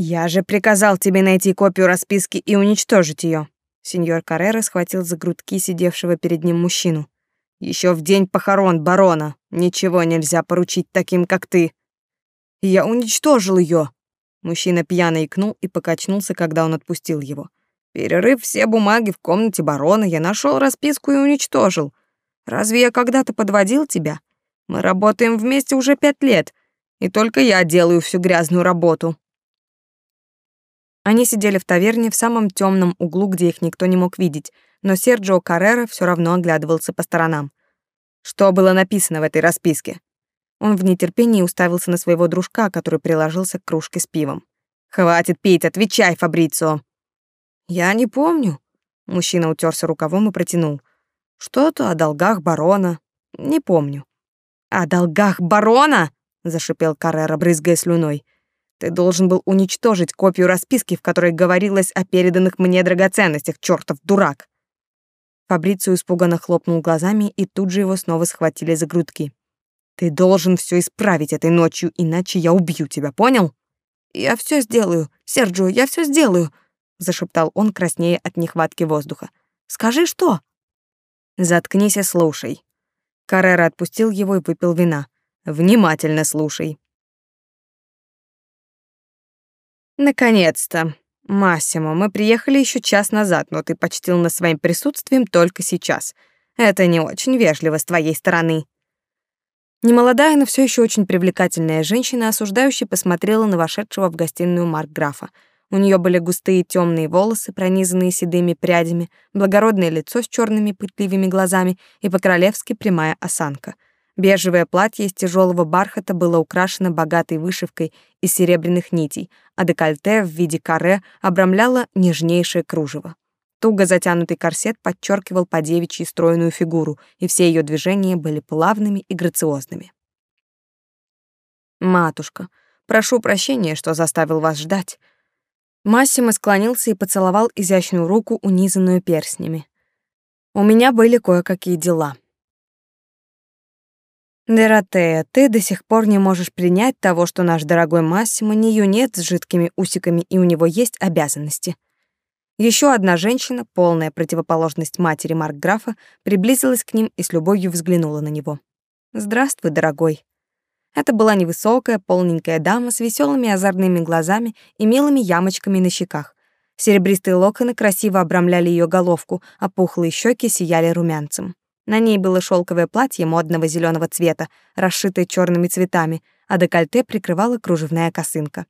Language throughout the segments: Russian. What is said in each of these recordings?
Я же приказал тебе найти копию расписки и уничтожить ее. Сеньор Каррера схватил за грудки сидевшего перед ним мужчину. Еще в день похорон барона ничего нельзя поручить таким, как ты. Я уничтожил ее. Мужчина пьяно икнул и покачнулся, когда он отпустил его. Перерыв все бумаги в комнате барона, я нашел расписку и уничтожил. Разве я когда-то подводил тебя? Мы работаем вместе уже пять лет, и только я делаю всю грязную работу. Они сидели в таверне в самом темном углу, где их никто не мог видеть, но Серджио Каррера все равно оглядывался по сторонам. Что было написано в этой расписке? Он в нетерпении уставился на своего дружка, который приложился к кружке с пивом. «Хватит пить, отвечай, Фабрицио!» «Я не помню». Мужчина утерся рукавом и протянул. «Что-то о долгах барона. Не помню». «О долгах барона?» — зашипел Каррера, брызгая слюной. Ты должен был уничтожить копию расписки, в которой говорилось о переданных мне драгоценностях, чертов дурак. Фабрицио испуганно хлопнул глазами, и тут же его снова схватили за грудки. Ты должен все исправить этой ночью, иначе я убью тебя, понял? Я все сделаю, Серджио, я все сделаю, зашептал он, краснея от нехватки воздуха. Скажи что? Заткнись и слушай. Каррера отпустил его и выпил вина. Внимательно слушай. Наконец-то. Массимо, мы приехали еще час назад, но ты почтил нас своим присутствием только сейчас. Это не очень вежливо с твоей стороны. Немолодая, но все еще очень привлекательная женщина, осуждающе посмотрела на вошедшего в гостиную Маркграфа. У нее были густые темные волосы, пронизанные седыми прядями, благородное лицо с черными пытливыми глазами и по-королевски прямая осанка — Бежевое платье из тяжелого бархата было украшено богатой вышивкой из серебряных нитей, а декольте в виде каре обрамляло нежнейшее кружево. Туго затянутый корсет подчеркивал по девичьей стройную фигуру, и все ее движения были плавными и грациозными. «Матушка, прошу прощения, что заставил вас ждать». Массимо склонился и поцеловал изящную руку, унизанную перстнями. «У меня были кое-какие дела». Доротея, ты до сих пор не можешь принять того, что наш дорогой Массимо не юнец с жидкими усиками, и у него есть обязанности. Еще одна женщина, полная противоположность матери Маркграфа, приблизилась к ним и с любовью взглянула на него. «Здравствуй, дорогой». Это была невысокая, полненькая дама с веселыми озорными глазами и милыми ямочками на щеках. Серебристые локоны красиво обрамляли ее головку, а пухлые щеки сияли румянцем. На ней было шелковое платье модного зеленого цвета, расшитое черными цветами, а декольте прикрывала кружевная косынка.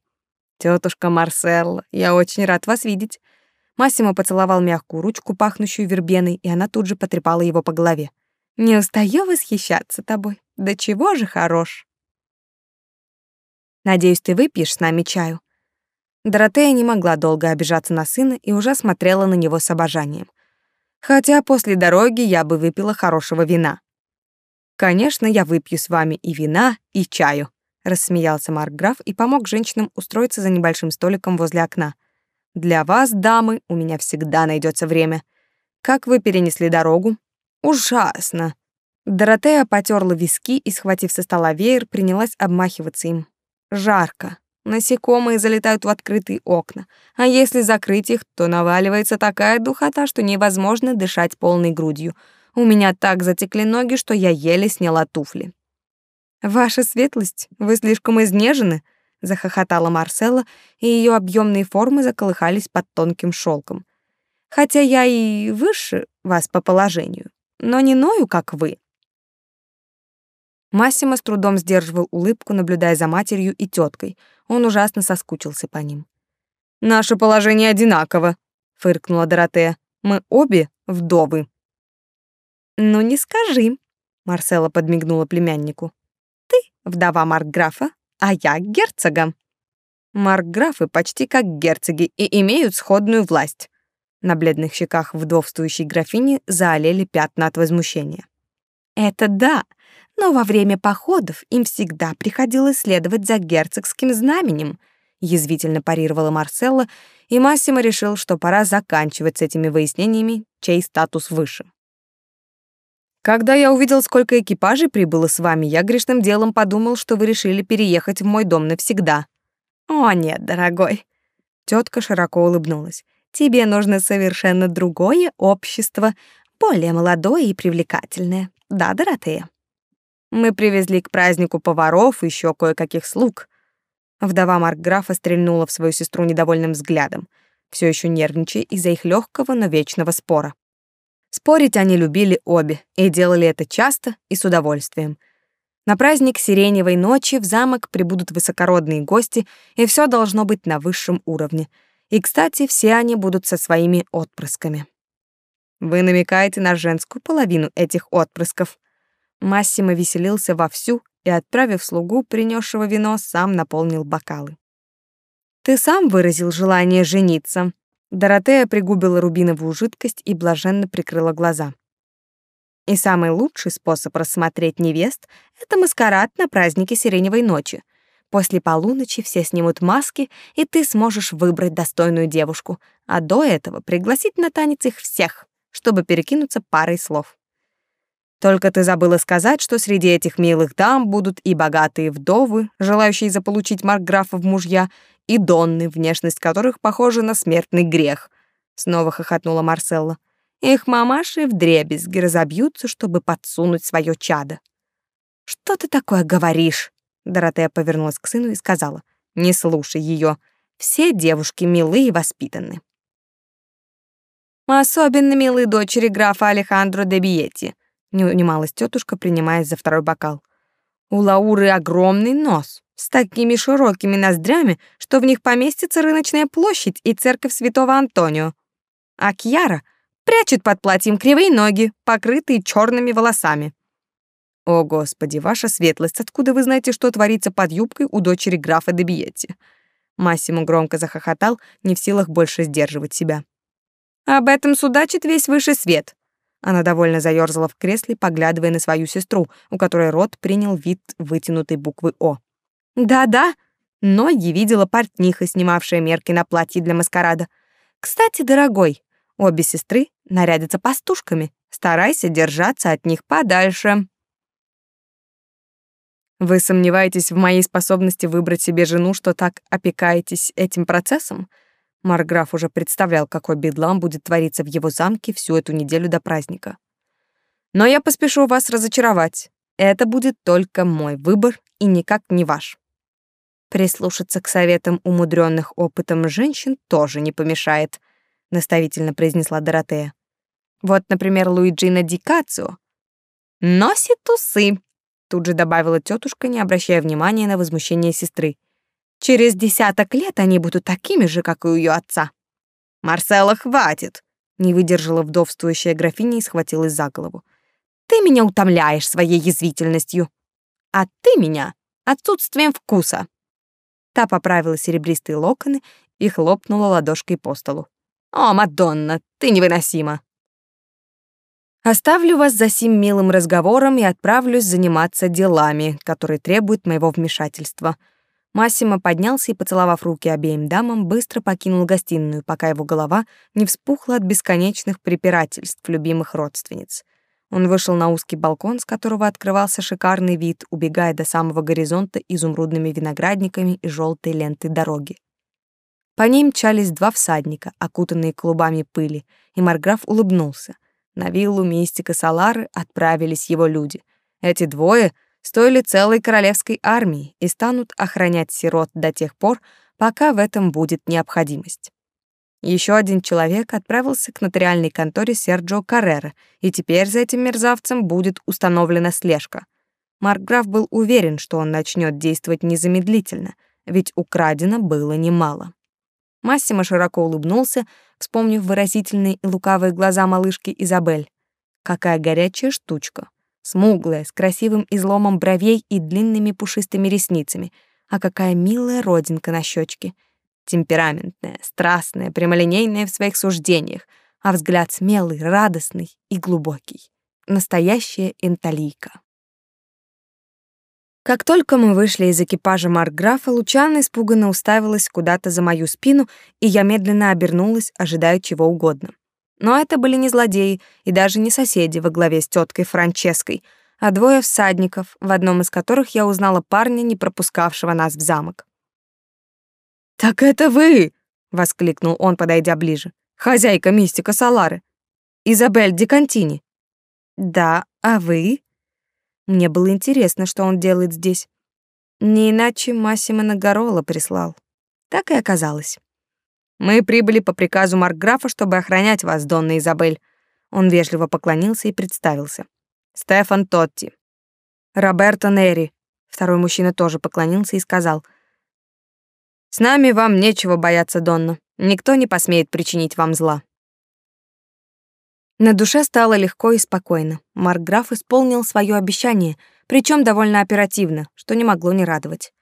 Тетушка Марселла, я очень рад вас видеть. Массимо поцеловал мягкую ручку, пахнущую вербеной, и она тут же потрепала его по голове. Не устаю восхищаться тобой. Да чего же хорош. Надеюсь, ты выпьешь с нами чаю. Доротея не могла долго обижаться на сына и уже смотрела на него с обожанием хотя после дороги я бы выпила хорошего вина. Конечно, я выпью с вами и вина, и чаю, рассмеялся Маркграф и помог женщинам устроиться за небольшим столиком возле окна. Для вас, дамы, у меня всегда найдется время. Как вы перенесли дорогу? Ужасно. Доротея потерла виски и, схватив со стола веер, принялась обмахиваться им. Жарко. Насекомые залетают в открытые окна, а если закрыть их, то наваливается такая духота, что невозможно дышать полной грудью. У меня так затекли ноги, что я еле сняла туфли. Ваша светлость, вы слишком изнежены, захохотала Марсела, и ее объемные формы заколыхались под тонким шелком. Хотя я и выше вас по положению, но не ною, как вы. Массимо с трудом сдерживал улыбку, наблюдая за матерью и теткой. Он ужасно соскучился по ним. «Наше положение одинаково», — фыркнула Доротея. «Мы обе вдовы». «Ну не скажи», — Марсела подмигнула племяннику. «Ты вдова Маркграфа, а я герцога». Маркграфы почти как герцоги и имеют сходную власть. На бледных щеках вдовствующей графини заолели пятна от возмущения. «Это да, но во время походов им всегда приходилось следовать за герцогским знаменем, язвительно парировала Марселла, и Массимо решил, что пора заканчивать с этими выяснениями, чей статус выше. Когда я увидел, сколько экипажей прибыло с вами, я грешным делом подумал, что вы решили переехать в мой дом навсегда. О, нет, дорогой. Тетка широко улыбнулась. Тебе нужно совершенно другое общество, более молодое и привлекательное. Да, Доротея? Мы привезли к празднику поваров и еще кое-каких слуг. Вдова Маркграфа стрельнула в свою сестру недовольным взглядом, все еще нервничая из-за их легкого, но вечного спора. Спорить они любили обе и делали это часто и с удовольствием. На праздник Сиреневой ночи в замок прибудут высокородные гости, и все должно быть на высшем уровне. И, кстати, все они будут со своими отпрысками. Вы намекаете на женскую половину этих отпрысков. Массимо веселился вовсю и, отправив слугу, принесшего вино, сам наполнил бокалы. Ты сам выразил желание жениться. Доротея пригубила рубиновую жидкость и блаженно прикрыла глаза. И самый лучший способ рассмотреть невест — это маскарад на празднике Сиреневой ночи. После полуночи все снимут маски, и ты сможешь выбрать достойную девушку, а до этого пригласить на танец их всех, чтобы перекинуться парой слов. Только ты забыла сказать, что среди этих милых дам будут и богатые вдовы, желающие заполучить маркграфа в мужья, и донны, внешность которых похожа на смертный грех. Снова хохотнула Марселла. Их мамаши вдребезги разобьются, чтобы подсунуть свое чадо. «Что ты такое говоришь?» Доротея повернулась к сыну и сказала. «Не слушай ее. Все девушки милые и воспитаны». «Особенно милые дочери графа Алехандро де Биетти», не унималась тетушка, принимаясь за второй бокал. «У Лауры огромный нос, с такими широкими ноздрями, что в них поместится рыночная площадь и церковь святого Антонио. А Кьяра прячет под платьем кривые ноги, покрытые черными волосами. О, господи, ваша светлость, откуда вы знаете, что творится под юбкой у дочери графа де Биетти? Массимо громко захохотал, не в силах больше сдерживать себя. Об этом судачит весь высший свет. Она довольно заёрзала в кресле, поглядывая на свою сестру, у которой рот принял вид вытянутой буквы О. Да-да, ноги видела портниха, снимавшая мерки на платье для маскарада. Кстати, дорогой, обе сестры нарядятся пастушками. Старайся держаться от них подальше. Вы сомневаетесь в моей способности выбрать себе жену, что так опекаетесь этим процессом? Марграф уже представлял, какой бедлам будет твориться в его замке всю эту неделю до праздника. Но я поспешу вас разочаровать. Это будет только мой выбор и никак не ваш. Прислушаться к советам умудренных опытом женщин тоже не помешает, наставительно произнесла Доротея. Вот, например, Луиджина Дикацио. Носит усы, тут же добавила тетушка, не обращая внимания на возмущение сестры. Через десяток лет они будут такими же, как и у ее отца. Марселла, хватит, не выдержала вдовствующая графиня и схватилась за голову. Ты меня утомляешь своей язвительностью, а ты меня отсутствием вкуса. Та поправила серебристые локоны и хлопнула ладошкой по столу. «О, Мадонна, ты невыносима!» Оставлю вас за сим милым разговором и отправлюсь заниматься делами, которые требуют моего вмешательства. Массимо поднялся и, поцеловав руки обеим дамам, быстро покинул гостиную, пока его голова не вспухла от бесконечных препирательств любимых родственниц. Он вышел на узкий балкон, с которого открывался шикарный вид, убегая до самого горизонта изумрудными виноградниками и желтой лентой дороги. По ней мчались два всадника, окутанные клубами пыли, и Марграф улыбнулся. На виллу мистика Салары отправились его люди. Эти двое стоили целой королевской армии и станут охранять сирот до тех пор, пока в этом будет необходимость. Еще один человек отправился к нотариальной конторе Серджио Каррера, и теперь за этим мерзавцем будет установлена слежка. Маркграф был уверен, что он начнет действовать незамедлительно, ведь украдено было немало. Массимо широко улыбнулся, вспомнив выразительные и лукавые глаза малышки Изабель. Какая горячая штучка. Смуглая, с красивым изломом бровей и длинными пушистыми ресницами. А какая милая родинка на щечке — темпераментная, страстная, прямолинейная в своих суждениях, а взгляд смелый, радостный и глубокий. Настоящая инталийка. Как только мы вышли из экипажа Маркграфа, Лучана испуганно уставилась куда-то за мою спину, и я медленно обернулась, ожидая чего угодно. Но это были не злодеи и даже не соседи во главе с теткой Франческой, а двое всадников, в одном из которых я узнала парня, не пропускавшего нас в замок. «Так это вы!» воскликнул он, подойдя ближе. Хозяйка мистика Салары. Изабель Дикантини. Да, а вы? Мне было интересно, что он делает здесь. Не иначе Массимо Нагарола прислал. Так и оказалось. Мы прибыли по приказу маркграфа, чтобы охранять вас, Донна Изабель. Он вежливо поклонился и представился. Стефан Тотти. Роберто Нери. Второй мужчина тоже поклонился и сказал: "С нами вам нечего бояться, Донна. Никто не посмеет причинить вам зла". На душе стало легко и спокойно. Маркграф исполнил свое обещание, причем довольно оперативно, что не могло не радовать.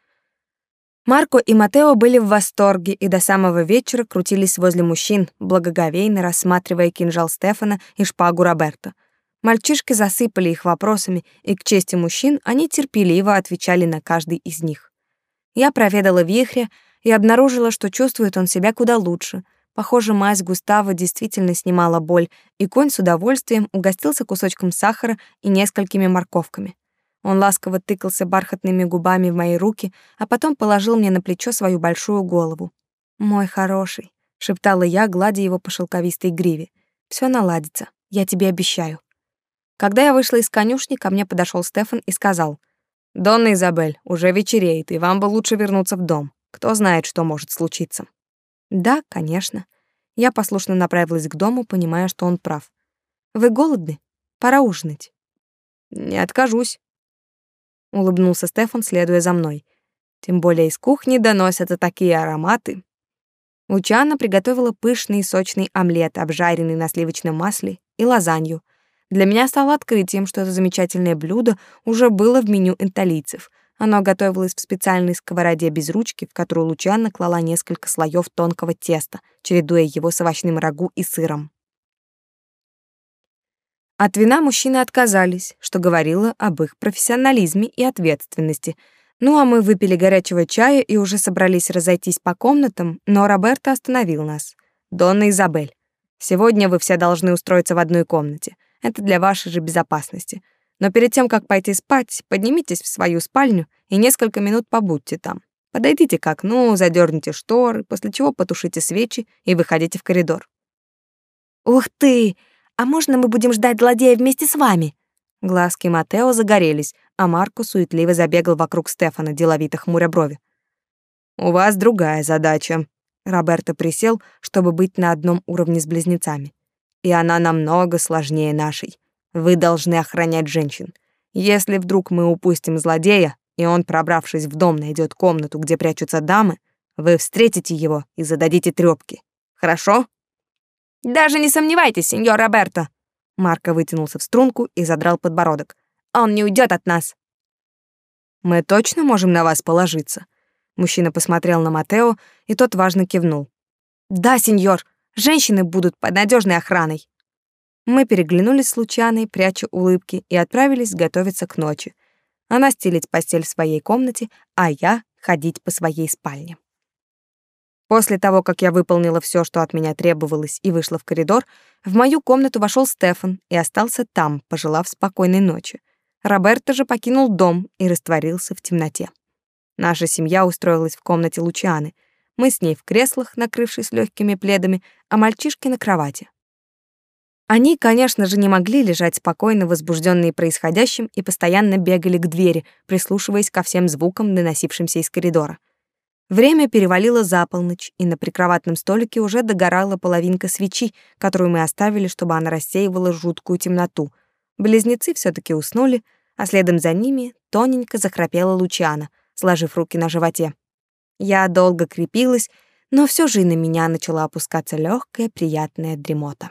Марко и Матео были в восторге и до самого вечера крутились возле мужчин, благоговейно рассматривая кинжал Стефана и шпагу Роберто. Мальчишки засыпали их вопросами, и к чести мужчин они терпеливо отвечали на каждый из них. Я проведала вихря и обнаружила, что чувствует он себя куда лучше. Похоже, мазь Густава действительно снимала боль, и конь с удовольствием угостился кусочком сахара и несколькими морковками. Он ласково тыкался бархатными губами в мои руки, а потом положил мне на плечо свою большую голову. «Мой хороший», — шептала я, гладя его по шелковистой гриве. Все наладится, я тебе обещаю». Когда я вышла из конюшни, ко мне подошел Стефан и сказал, «Донна Изабель, уже вечереет, и вам бы лучше вернуться в дом. Кто знает, что может случиться». «Да, конечно». Я послушно направилась к дому, понимая, что он прав. «Вы голодны? Пора ужинать». «Не откажусь», улыбнулся Стефан, следуя за мной. Тем более из кухни доносятся такие ароматы. Лучана приготовила пышный и сочный омлет, обжаренный на сливочном масле, и лазанью. Для меня стало открытием, что это замечательное блюдо уже было в меню энталийцев. Оно готовилось в специальной сковороде без ручки, в которую Лучана клала несколько слоев тонкого теста, чередуя его с овощным рагу и сыром. От вина мужчины отказались, что говорило об их профессионализме и ответственности. Ну а мы выпили горячего чая и уже собрались разойтись по комнатам, но Роберто остановил нас. «Донна Изабель, сегодня вы все должны устроиться в одной комнате. Это для вашей же безопасности. Но перед тем, как пойти спать, поднимитесь в свою спальню и несколько минут побудьте там. Подойдите к окну, задерните шторы, после чего потушите свечи и выходите в коридор». «Ух ты! «А можно мы будем ждать злодея вместе с вами?» Глазки Матео загорелись, а Марко суетливо забегал вокруг Стефана, деловито хмуря брови. «У вас другая задача». Роберто присел, чтобы быть на одном уровне с близнецами. «И она намного сложнее нашей. Вы должны охранять женщин. Если вдруг мы упустим злодея, и он, пробравшись в дом, найдет комнату, где прячутся дамы, вы встретите его и зададите трёпки. Хорошо?» Даже не сомневайтесь, сеньор Роберто. Марко вытянулся в струнку и задрал подбородок. Он не уйдет от нас. Мы точно можем на вас положиться. Мужчина посмотрел на Матео, и тот важно кивнул. Да, сеньор. Женщины будут под надежной охраной. Мы переглянулись с Лучаной, пряча улыбки, и отправились готовиться к ночи. Она стелить постель в своей комнате, а я ходить по своей спальне. После того, как я выполнила все, что от меня требовалось, и вышла в коридор, в мою комнату вошел Стефан и остался там, пожелав спокойной ночи. Роберто же покинул дом и растворился в темноте. Наша семья устроилась в комнате Лучианы. Мы с ней в креслах, накрывшись легкими пледами, а мальчишки на кровати. Они, конечно же, не могли лежать спокойно, возбужденные происходящим, и постоянно бегали к двери, прислушиваясь ко всем звукам, доносившимся из коридора. Время перевалило за полночь, и на прикроватном столике уже догорала половинка свечи, которую мы оставили, чтобы она рассеивала жуткую темноту. Близнецы все таки уснули, а следом за ними тоненько захрапела Лучана, сложив руки на животе. Я долго крепилась, но все же и на меня начала опускаться легкая, приятная дремота.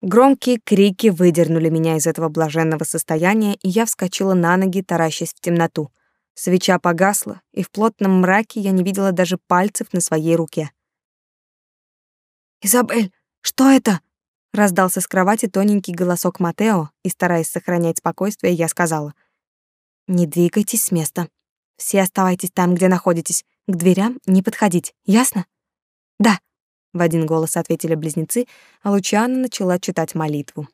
Громкие крики выдернули меня из этого блаженного состояния, и я вскочила на ноги, таращась в темноту. Свеча погасла, и в плотном мраке я не видела даже пальцев на своей руке. «Изабель, что это?» Раздался с кровати тоненький голосок Матео, и, стараясь сохранять спокойствие, я сказала. «Не двигайтесь с места. Все оставайтесь там, где находитесь. К дверям не подходить, ясно?» «Да», — в один голос ответили близнецы, а Лучана начала читать молитву.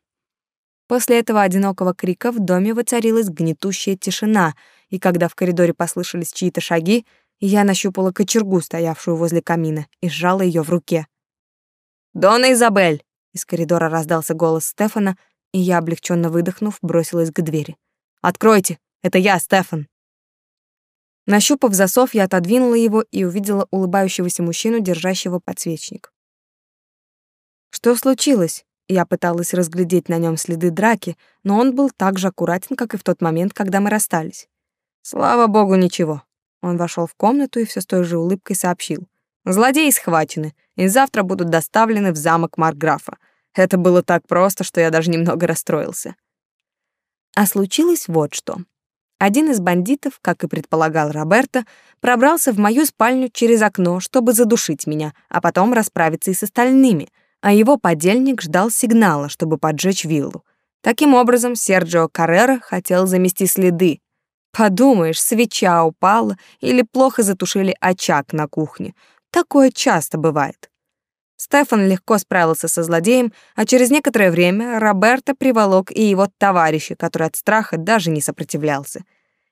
После этого одинокого крика в доме воцарилась гнетущая тишина, и когда в коридоре послышались чьи-то шаги, Я нащупала кочергу, стоявшую возле камина, и сжала ее в руке. «Дона Изабель!» Из коридора раздался голос Стефана, и я, облегченно выдохнув, бросилась к двери. «Откройте! Это я, Стефан!» Нащупав засов, я отодвинула его и увидела улыбающегося мужчину, держащего подсвечник. Что случилось? Я пыталась разглядеть на нем следы драки, но он был так же аккуратен, как и в тот момент, когда мы расстались. Слава богу, ничего. Он вошел в комнату и все с той же улыбкой сообщил. Злодеи схвачены и завтра будут доставлены в замок Маркграфа. Это было так просто, что я даже немного расстроился. А случилось вот что. Один из бандитов, как и предполагал Роберто, пробрался в мою спальню через окно, чтобы задушить меня, а потом расправиться и с остальными, а его подельник ждал сигнала, чтобы поджечь виллу. Таким образом, Серджио Каррера хотел замести следы. Подумаешь, свеча упала или плохо затушили очаг на кухне. Такое часто бывает. Стефан легко справился со злодеем, а через некоторое время Роберто приволок и его товарища, который от страха даже не сопротивлялся.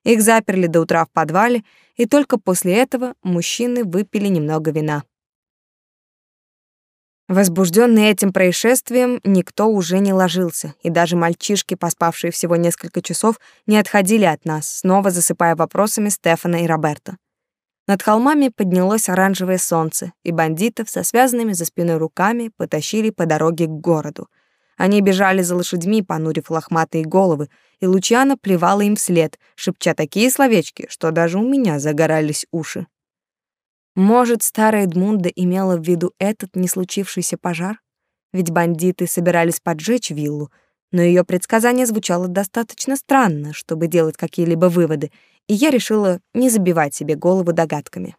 Их заперли до утра в подвале, и только после этого мужчины выпили немного вина. Возбужденный этим происшествием, никто уже не ложился, и даже мальчишки, поспавшие всего несколько часов, не отходили от нас, снова засыпая вопросами Стефана и Роберта. Над холмами поднялось оранжевое солнце, и бандитов со связанными за спиной руками потащили по дороге к городу. Они бежали за лошадьми, понурив лохматые головы, и Лучана плевала им вслед, шепча такие словечки, что даже у меня загорались уши. Может, старая Эдмунда имела в виду этот не случившийся пожар? Ведь бандиты собирались поджечь виллу, но ее предсказание звучало достаточно странно, чтобы делать какие-либо выводы, и я решила не забивать себе голову догадками.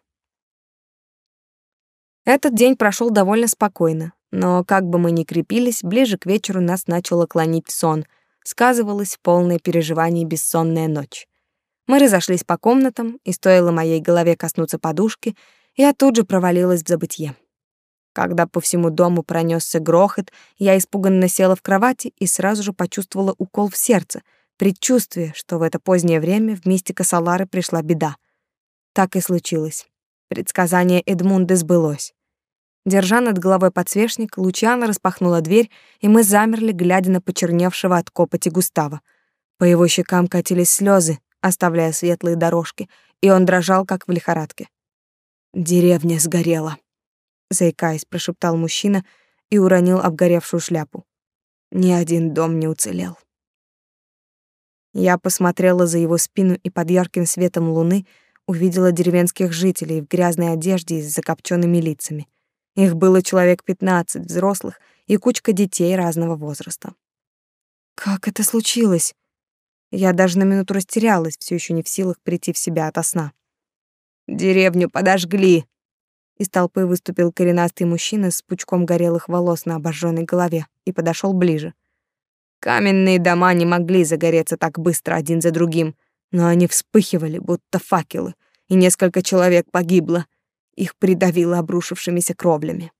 Этот день прошел довольно спокойно, но как бы мы ни крепились, ближе к вечеру нас начало клонить в сон, сказывалось полное переживание бессонная ночь. Мы разошлись по комнатам, и стоило моей голове коснуться подушки, я тут же провалилась в забытье. Когда по всему дому пронесся грохот, я испуганно села в кровати и сразу же почувствовала укол в сердце — предчувствие, что в это позднее время в мистика Салары пришла беда. Так и случилось. Предсказание Эдмунды сбылось. Держа над головой подсвечник, Лучана распахнула дверь, и мы замерли, глядя на почерневшего от копоти Густава. По его щекам катились слезы, оставляя светлые дорожки, и он дрожал, как в лихорадке. «Деревня сгорела», — заикаясь, прошептал мужчина и уронил обгоревшую шляпу. «Ни один дом не уцелел». Я посмотрела за его спину и под ярким светом луны увидела деревенских жителей в грязной одежде и с закопченными лицами. Их было человек пятнадцать взрослых и кучка детей разного возраста. Как это случилось? Я даже на минуту растерялась, все еще не в силах прийти в себя ото сна. Деревню подожгли. Из толпы выступил коренастый мужчина с пучком горелых волос на обожженной голове и подошел ближе. Каменные дома не могли загореться так быстро один за другим, но они вспыхивали, будто факелы, и несколько человек погибло. Их придавило обрушившимися кровлями.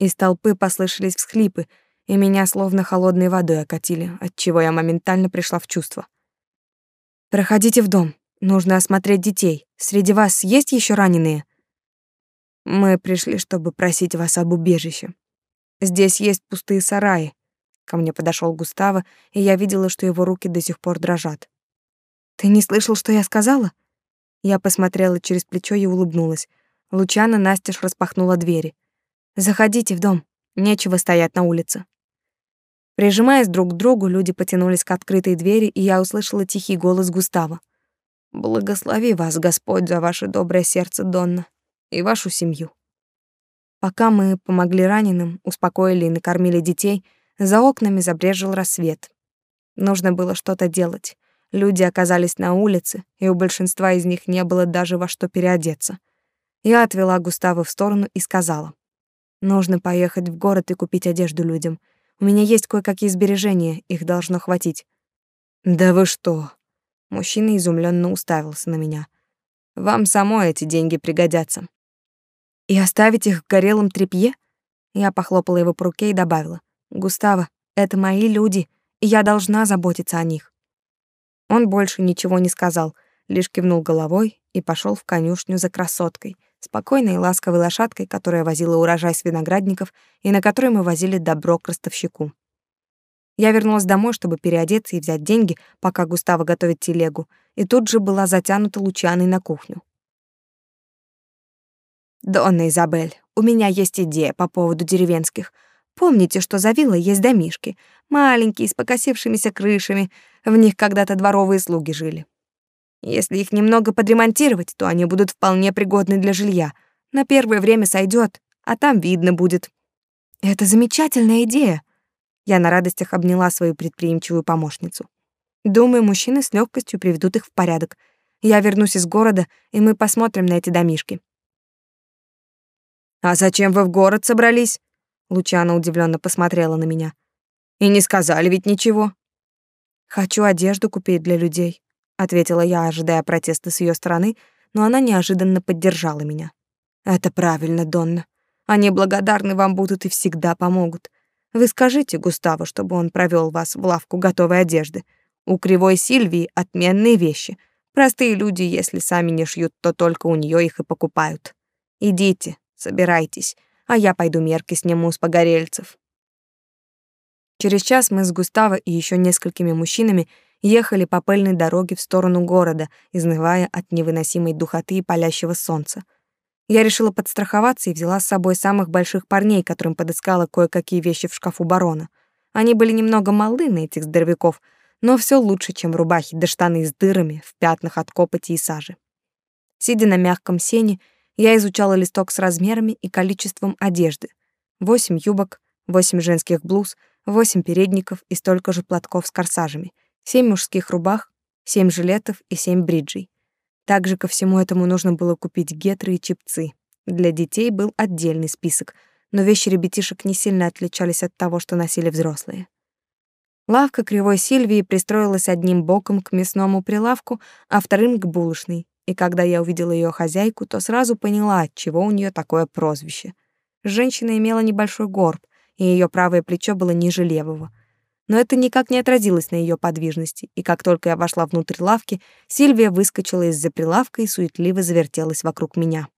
Из толпы послышались всхлипы, и меня словно холодной водой окатили, отчего я моментально пришла в чувство. «Проходите в дом. Нужно осмотреть детей. Среди вас есть еще раненые?» «Мы пришли, чтобы просить вас об убежище. Здесь есть пустые сараи. Ко мне подошел Густаво, и я видела, что его руки до сих пор дрожат. Ты не слышал, что я сказала? Я посмотрела через плечо и улыбнулась. Лучана настежь распахнула двери. Заходите в дом. Нечего стоять на улице. Прижимаясь друг к другу, люди потянулись к открытой двери, и я услышала тихий голос Густава. «Благослови вас, Господь, за ваше доброе сердце, Донна, и вашу семью». Пока мы помогли раненым, успокоили и накормили детей, за окнами забрежил рассвет. Нужно было что-то делать. Люди оказались на улице, и у большинства из них не было даже во что переодеться. Я отвела Густава в сторону и сказала: "Нужно поехать в город и купить одежду людям. У меня есть кое-какие сбережения, их должно хватить". "Да вы что?" Мужчина изумленно уставился на меня. "Вам самой эти деньги пригодятся. И оставить их в горелом тряпье? Я похлопала его по руке и добавила: "Густаво, это мои люди, и я должна заботиться о них". Он больше ничего не сказал, лишь кивнул головой и пошел в конюшню за красоткой, спокойной и ласковой лошадкой, которая возила урожай с виноградников и на которой мы возили добро к ростовщику. Я вернулась домой, чтобы переодеться и взять деньги, пока Густаво готовит телегу, и тут же была затянута Лучаной на кухню. «Донна Изабель, у меня есть идея по поводу деревенских. Помните, что за виллой есть домишки, маленькие, с покосившимися крышами, в них когда-то дворовые слуги жили. Если их немного подремонтировать, то они будут вполне пригодны для жилья. На первое время сойдет, а там видно будет. Это замечательная идея. Я на радостях обняла свою предприимчивую помощницу. Думаю, мужчины с легкостью приведут их в порядок. Я вернусь из города, и мы посмотрим на эти домишки. А зачем вы в город собрались? Лучана удивленно посмотрела на меня. И не сказали ведь ничего. Хочу одежду купить для людей ответила я, ожидая протеста с ее стороны, но она неожиданно поддержала меня. Это правильно, Донна. Они благодарны вам будут и всегда помогут. Вы скажите Густаву, чтобы он провел вас в лавку готовой одежды. У кривой Сильвии отменные вещи. Простые люди, если сами не шьют, то только у нее их и покупают. Идите, собирайтесь, а я пойду мерки сниму с погорельцев. Через час мы с Густаво и еще несколькими мужчинами ехали по пыльной дороге в сторону города, изнывая от невыносимой духоты и палящего солнца. Я решила подстраховаться и взяла с собой самых больших парней, которым подыскала кое-какие вещи в шкафу барона. Они были немного малы на этих здоровяков, но все лучше, чем рубахи да штаны с дырами в пятнах от копоти и сажи. Сидя на мягком сене, я изучала листок с размерами и количеством одежды. Восемь юбок, восемь женских блуз, восемь передников и столько же платков с корсажами — семь мужских рубах, семь жилетов и семь бриджей. Также ко всему этому нужно было купить гетры и чипцы. Для детей был отдельный список, но вещи ребятишек не сильно отличались от того, что носили взрослые. Лавка Кривой Сильвии пристроилась одним боком к мясному прилавку, а вторым к булочной, и когда я увидела ее хозяйку, то сразу поняла, от чего у нее такое прозвище. Женщина имела небольшой горб, и ее правое плечо было ниже левого — но это никак не отразилось на ее подвижности, и как только я вошла внутрь лавки, Сильвия выскочила из-за прилавка и суетливо завертелась вокруг меня.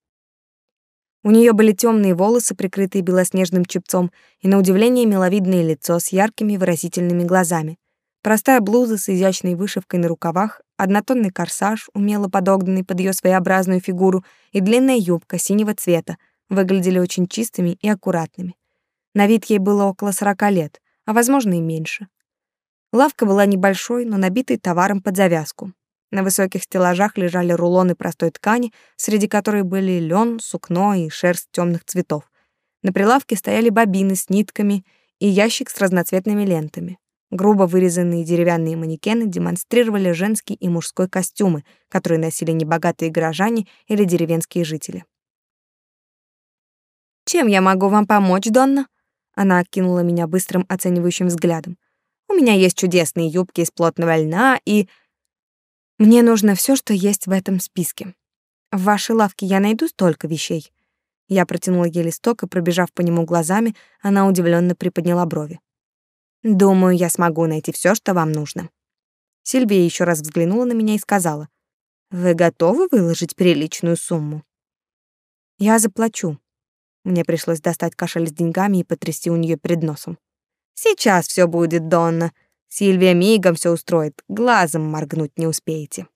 У нее были темные волосы, прикрытые белоснежным чепцом, и на удивление миловидное лицо с яркими выразительными глазами. Простая блуза с изящной вышивкой на рукавах, однотонный корсаж, умело подогнанный под ее своеобразную фигуру, и длинная юбка синего цвета выглядели очень чистыми и аккуратными. На вид ей было около сорока лет, а возможно и меньше. Лавка была небольшой, но набитой товаром под завязку. На высоких стеллажах лежали рулоны простой ткани, среди которой были лен, сукно и шерсть темных цветов. На прилавке стояли бобины с нитками и ящик с разноцветными лентами. Грубо вырезанные деревянные манекены демонстрировали женский и мужской костюмы, которые носили небогатые горожане или деревенские жители. «Чем я могу вам помочь, Донна?» Она окинула меня быстрым оценивающим взглядом. У меня есть чудесные юбки из плотного льна и мне нужно все, что есть в этом списке. В вашей лавке я найду столько вещей. Я протянула ей листок и, пробежав по нему глазами, она удивленно приподняла брови. Думаю, я смогу найти все, что вам нужно. Сильвия еще раз взглянула на меня и сказала: "Вы готовы выложить приличную сумму?" "Я заплачу", мне пришлось достать кошель с деньгами и потрясти у нее перед носом. «Сейчас все будет, Донна. Сильвия мигом все устроит. Глазом моргнуть не успеете».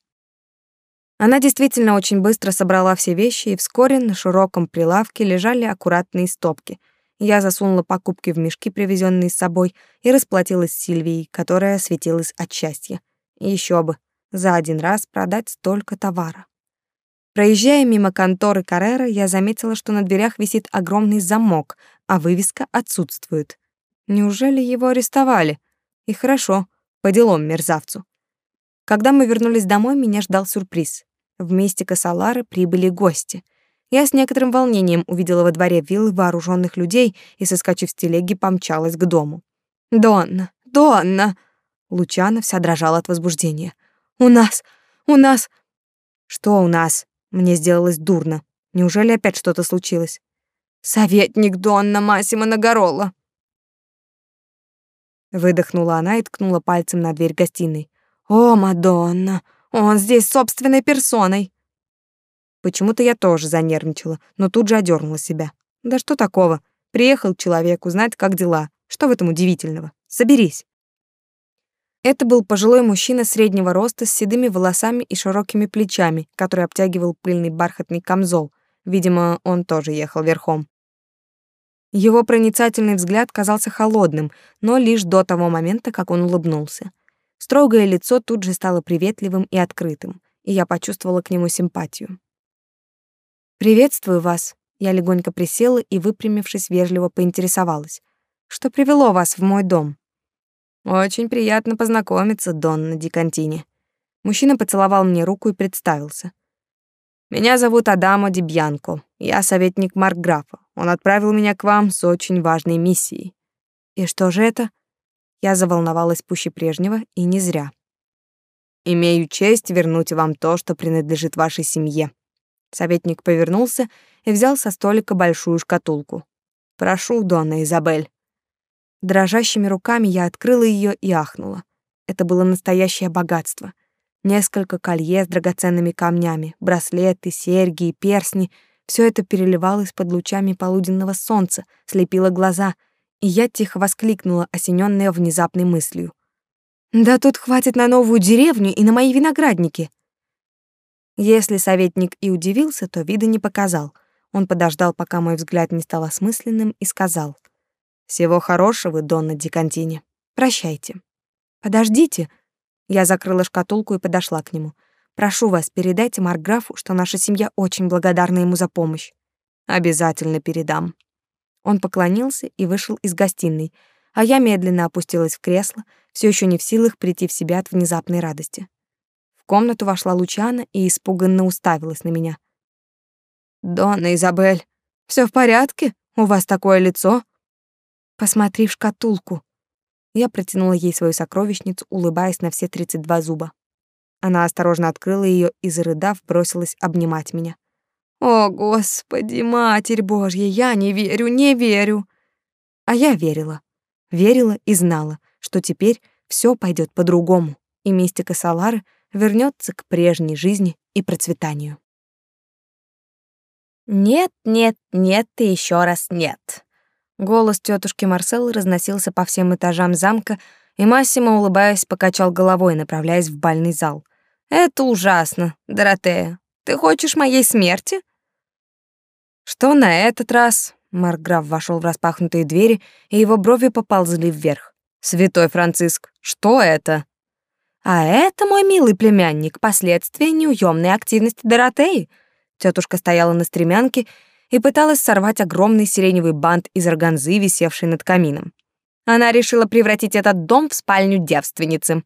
Она действительно очень быстро собрала все вещи, и вскоре на широком прилавке лежали аккуратные стопки. Я засунула покупки в мешки, привезенные с собой, и расплатилась с Сильвией, которая светилась от счастья. Еще бы, за один раз продать столько товара. Проезжая мимо конторы Каррера, я заметила, что на дверях висит огромный замок, а вывеска отсутствует. Неужели его арестовали? И хорошо, по делам мерзавцу. Когда мы вернулись домой, меня ждал сюрприз. Вместе Касалары прибыли гости. Я с некоторым волнением увидела во дворе виллы вооруженных людей и, соскочив с телеги, помчалась к дому. «Донна! Донна!» Лучана вся дрожала от возбуждения. «У нас! У нас!» «Что у нас?» Мне сделалось дурно. Неужели опять что-то случилось? «Советник Донна Массимо Нагорола!» Выдохнула она и ткнула пальцем на дверь гостиной. «О, Мадонна! Он здесь собственной персоной. Почему-то я тоже занервничала, но тут же одернула себя. Да что такого? Приехал человек узнать, как дела. Что в этом удивительного? Соберись. Это был пожилой мужчина среднего роста с седыми волосами и широкими плечами, который обтягивал пыльный бархатный камзол. Видимо, он тоже ехал верхом. Его проницательный взгляд казался холодным, но лишь до того момента, как он улыбнулся. Строгое лицо тут же стало приветливым и открытым, и я почувствовала к нему симпатию. «Приветствую вас», — я легонько присела и, выпрямившись, вежливо поинтересовалась. «Что привело вас в мой дом?» «Очень приятно познакомиться, Донна Дикантини». Мужчина поцеловал мне руку и представился. «Меня зовут Адамо Дибьянко. Я советник Маркграфа. Он отправил меня к вам с очень важной миссией». «И что же это?» Я заволновалась пуще прежнего, и не зря. «Имею честь вернуть вам то, что принадлежит вашей семье». Советник повернулся и взял со столика большую шкатулку. «Прошу, Донна Изабель». Дрожащими руками я открыла ее и ахнула. Это было настоящее богатство. Несколько колье с драгоценными камнями, браслеты, серьги и персни — все это переливалось под лучами полуденного солнца, слепило глаза, и я тихо воскликнула, осененная внезапной мыслью. «Да тут хватит на новую деревню и на мои виноградники!» Если советник и удивился, то вида не показал. Он подождал, пока мой взгляд не стал осмысленным, и сказал — всего хорошего, Донна Дикантини. Прощайте. Подождите. Я закрыла шкатулку и подошла к нему. Прошу вас, передайте Марграфу, что наша семья очень благодарна ему за помощь. Обязательно передам. Он поклонился и вышел из гостиной, а я медленно опустилась в кресло, все еще не в силах прийти в себя от внезапной радости. В комнату вошла Лучана и испуганно уставилась на меня. «Донна Изабель, все в порядке? У вас такое лицо?» Посмотри в шкатулку. Я протянула ей свою сокровищницу, улыбаясь на все 32 зуба. Она осторожно открыла ее и, зарыдав, бросилась обнимать меня. «О, Господи, Матерь Божья, я не верю, не верю!» А я верила. Верила и знала, что теперь все пойдет по-другому, и мистика Салары вернется к прежней жизни и процветанию. «Нет, нет, нет и еще раз нет», Голос тетушки Марселы разносился по всем этажам замка, и Массимо, улыбаясь, покачал головой, направляясь в бальный зал. «Это ужасно, Доротея. Ты хочешь моей смерти?» «Что на этот раз?» Маркграф вошел в распахнутые двери, и его брови поползли вверх. «Святой Франциск, что это?» «А это, мой милый племянник, последствия неуемной активности Доротеи». Тетушка стояла на стремянке и пыталась сорвать огромный сиреневый бант из органзы, висевший над камином. Она решила превратить этот дом в спальню девственницы.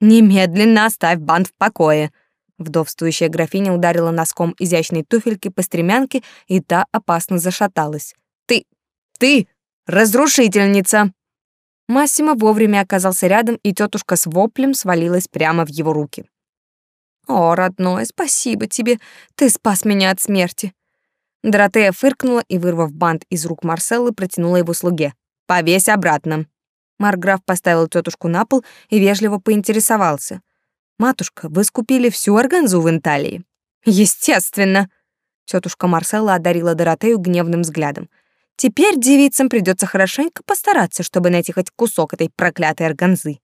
«Немедленно оставь бант в покое!» Вдовствующая графиня ударила носком изящной туфельки по стремянке, и та опасно зашаталась. «Ты! Ты! Разрушительница!» Массимо вовремя оказался рядом, и тетушка с воплем свалилась прямо в его руки. «О, родной, спасибо тебе! Ты спас меня от смерти!» Доротея фыркнула и, вырвав бант из рук Марселлы, протянула его слуге. «Повесь обратно». Марграф поставил тетушку на пол и вежливо поинтересовался. «Матушка, вы скупили всю органзу в Инталии?» «Естественно!» Тетушка Марселла одарила Доротею гневным взглядом. «Теперь девицам придется хорошенько постараться, чтобы найти хоть кусок этой проклятой органзы».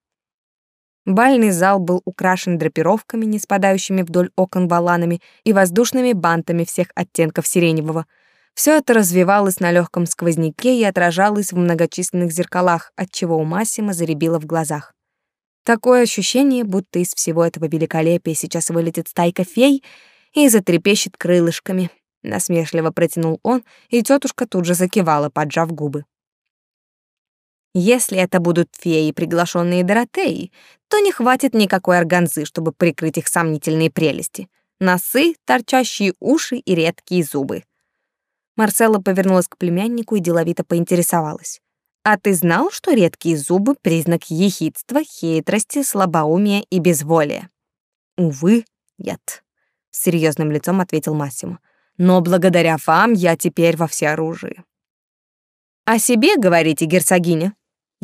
Бальный зал был украшен драпировками, не спадающими вдоль окон валанами и воздушными бантами всех оттенков сиреневого. Все это развивалось на легком сквозняке и отражалось в многочисленных зеркалах, отчего у Массима заребило в глазах. Такое ощущение, будто из всего этого великолепия сейчас вылетит стайка фей и затрепещет крылышками. Насмешливо протянул он, и тетушка тут же закивала, поджав губы. Если это будут феи, приглашенные Доротеей, то не хватит никакой органзы, чтобы прикрыть их сомнительные прелести. Носы, торчащие уши и редкие зубы. Марселла повернулась к племяннику и деловито поинтересовалась. «А ты знал, что редкие зубы — признак ехидства, хитрости, слабоумия и безволия?» «Увы, нет», — серьезным лицом ответил Массимо. «Но благодаря вам я теперь во всеоружии». «О себе говорите, герцогиня?»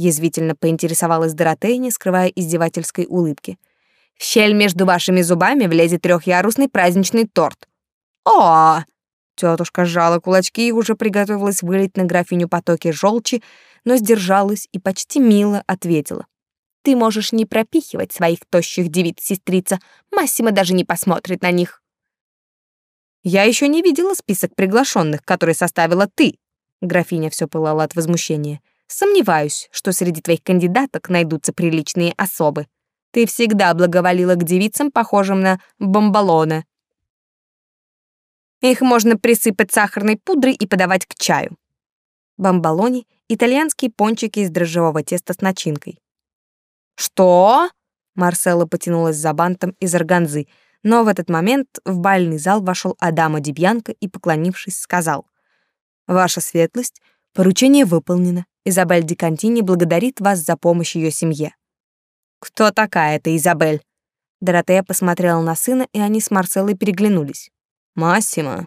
Язвительно поинтересовалась Доротея, не скрывая издевательской улыбки. В щель между вашими зубами влезет трехъярусный праздничный торт. О! Тетушка сжала кулачки и уже приготовилась вылить на графиню потоки желчи, но сдержалась и почти мило ответила. Ты можешь не пропихивать своих тощих девиц, сестрица. Массима даже не посмотрит на них. Я еще не видела список приглашенных, который составила ты. Графиня все пылала от возмущения. Сомневаюсь, что среди твоих кандидаток найдутся приличные особы. Ты всегда благоволила к девицам, похожим на бомбалоны. Их можно присыпать сахарной пудрой и подавать к чаю. Бомбалони — итальянские пончики из дрожжевого теста с начинкой. «Что?» Марселла потянулась за бантом из органзы, но в этот момент в бальный зал вошел Адама Дебьянко и, поклонившись, сказал «Ваша светлость, поручение выполнено. Изабель Ди Кантини благодарит вас за помощь ее семье». «Кто такая эта Изабель?» Доротея посмотрела на сына, и они с Марселлой переглянулись. «Массимо».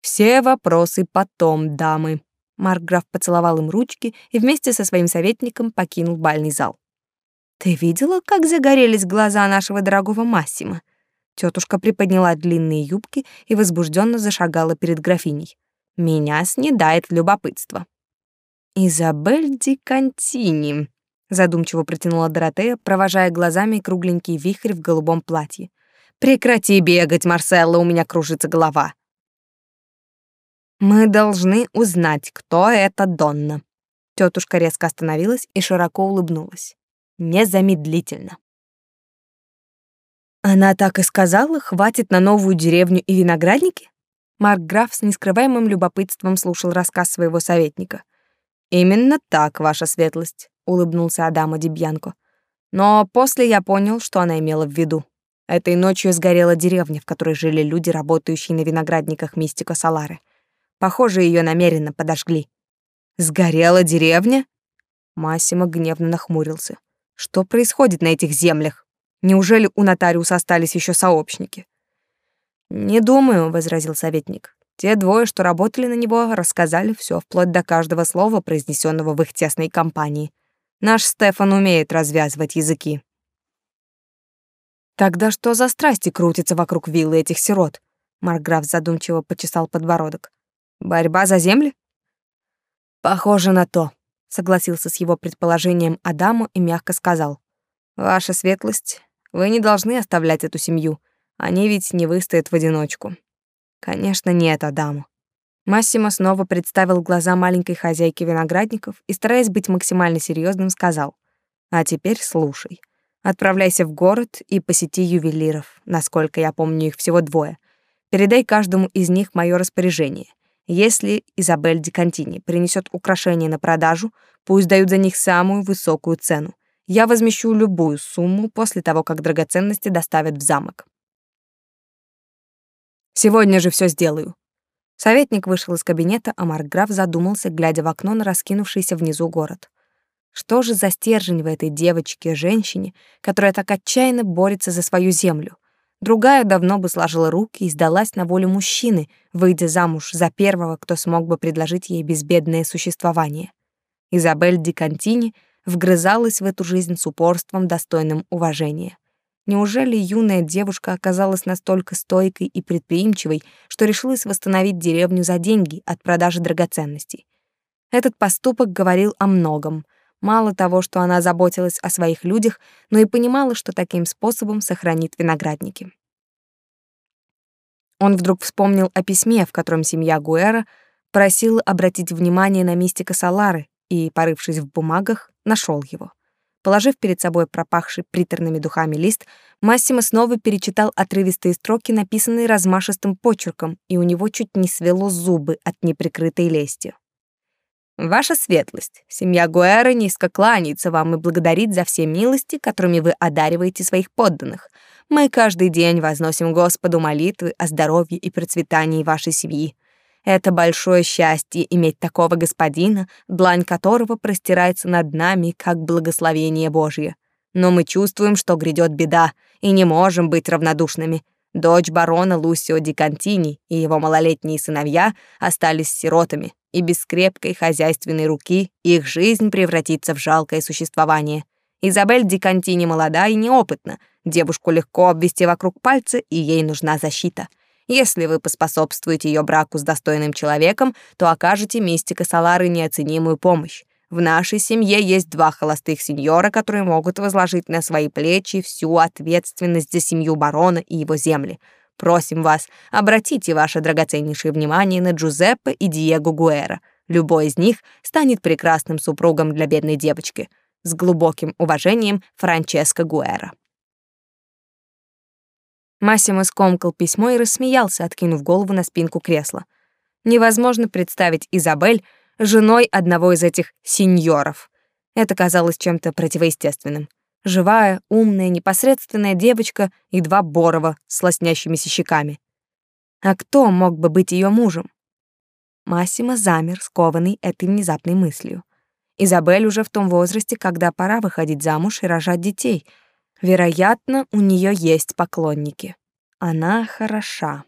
«Все вопросы потом, дамы». Маркграф поцеловал им ручки и вместе со своим советником покинул бальный зал. Ты видела, как загорелись глаза нашего дорогого Массима? Тетушка приподняла длинные юбки и возбужденно зашагала перед графиней. Меня снедает любопытство. Изабель Ди Кантини, задумчиво протянула Доротея, провожая глазами кругленький вихрь в голубом платье. Прекрати бегать, Марселла, у меня кружится голова. Мы должны узнать, кто это Донна. Тетушка резко остановилась и широко улыбнулась незамедлительно. Она так и сказала, хватит на новую деревню и виноградники? Марк Граф с нескрываемым любопытством слушал рассказ своего советника. Именно так, ваша светлость, улыбнулся Адама Дебьянко. Но после я понял, что она имела в виду. Этой ночью сгорела деревня, в которой жили люди, работающие на виноградниках Мистика Салары. Похоже, ее намеренно подожгли. Сгорела деревня? Массимо гневно нахмурился. Что происходит на этих землях? Неужели у нотариуса остались еще сообщники? Не думаю, возразил советник. Те двое, что работали на него, рассказали все вплоть до каждого слова, произнесенного в их тесной компании. Наш Стефан умеет развязывать языки. Тогда что за страсти крутятся вокруг виллы этих сирот? Марграф задумчиво почесал подбородок. Борьба за земли? Похоже на то согласился с его предположением Адаму и мягко сказал: "Ваша светлость, вы не должны оставлять эту семью. Они ведь не выстоят в одиночку". Конечно, нет, Адаму. Массимо снова представил глаза маленькой хозяйки виноградников и, стараясь быть максимально серьезным, сказал: "А теперь слушай. Отправляйся в город и посети ювелиров. Насколько я помню, их всего двое. Передай каждому из них мое распоряжение. Если Изабель Дикантини принесет украшения на продажу, пусть дают за них самую высокую цену. Я возмещу любую сумму после того, как драгоценности доставят в замок. Сегодня же все сделаю. Советник вышел из кабинета, а Маркграф задумался, глядя в окно на раскинувшийся внизу город. Что же за стержень в этой девочке-женщине, которая так отчаянно борется за свою землю? Другая давно бы сложила руки и сдалась на волю мужчины, выйдя замуж за первого, кто смог бы предложить ей безбедное существование. Изабель Ди Кантини вгрызалась в эту жизнь с упорством, достойным уважения. Неужели юная девушка оказалась настолько стойкой и предприимчивой, что решилась восстановить деревню за деньги от продажи драгоценностей? Этот поступок говорил о многом — Мало того, что она заботилась о своих людях, но и понимала, что таким способом сохранит виноградники. Он вдруг вспомнил о письме, в котором семья Гуэра просила обратить внимание на мистика Салары и, порывшись в бумагах, нашел его. Положив перед собой пропахший приторными духами лист, Массимо снова перечитал отрывистые строки, написанные размашистым почерком, и у него чуть не свело зубы от неприкрытой лести. Ваша светлость, семья Гуэра низко кланяется вам и благодарит за все милости, которыми вы одариваете своих подданных. Мы каждый день возносим Господу молитвы о здоровье и процветании вашей семьи. Это большое счастье иметь такого господина, длань которого простирается над нами, как благословение Божье. Но мы чувствуем, что грядет беда, и не можем быть равнодушными. Дочь барона Лусио Ди Кантини и его малолетние сыновья остались сиротами, и без крепкой хозяйственной руки их жизнь превратится в жалкое существование. Изабель Ди Кантини молода и неопытна, Девушку легко обвести вокруг пальца, и ей нужна защита. Если вы поспособствуете ее браку с достойным человеком, то окажете мистика Салары неоценимую помощь. В нашей семье есть два холостых сеньора, которые могут возложить на свои плечи всю ответственность за семью барона и его земли. Просим вас, обратите ваше драгоценнейшее внимание на Джузеппе и Диего Гуэра. Любой из них станет прекрасным супругом для бедной девочки. С глубоким уважением, Франческо Гуэра. Массимо скомкал письмо и рассмеялся, откинув голову на спинку кресла. Невозможно представить Изабель женой одного из этих сеньоров. Это казалось чем-то противоестественным. Живая, умная, непосредственная девочка и два Борова с лоснящимися щеками. А кто мог бы быть ее мужем? Массимо замер, скованный этой внезапной мыслью. Изабель уже в том возрасте, когда пора выходить замуж и рожать детей — Вероятно, у нее есть поклонники. Она хороша.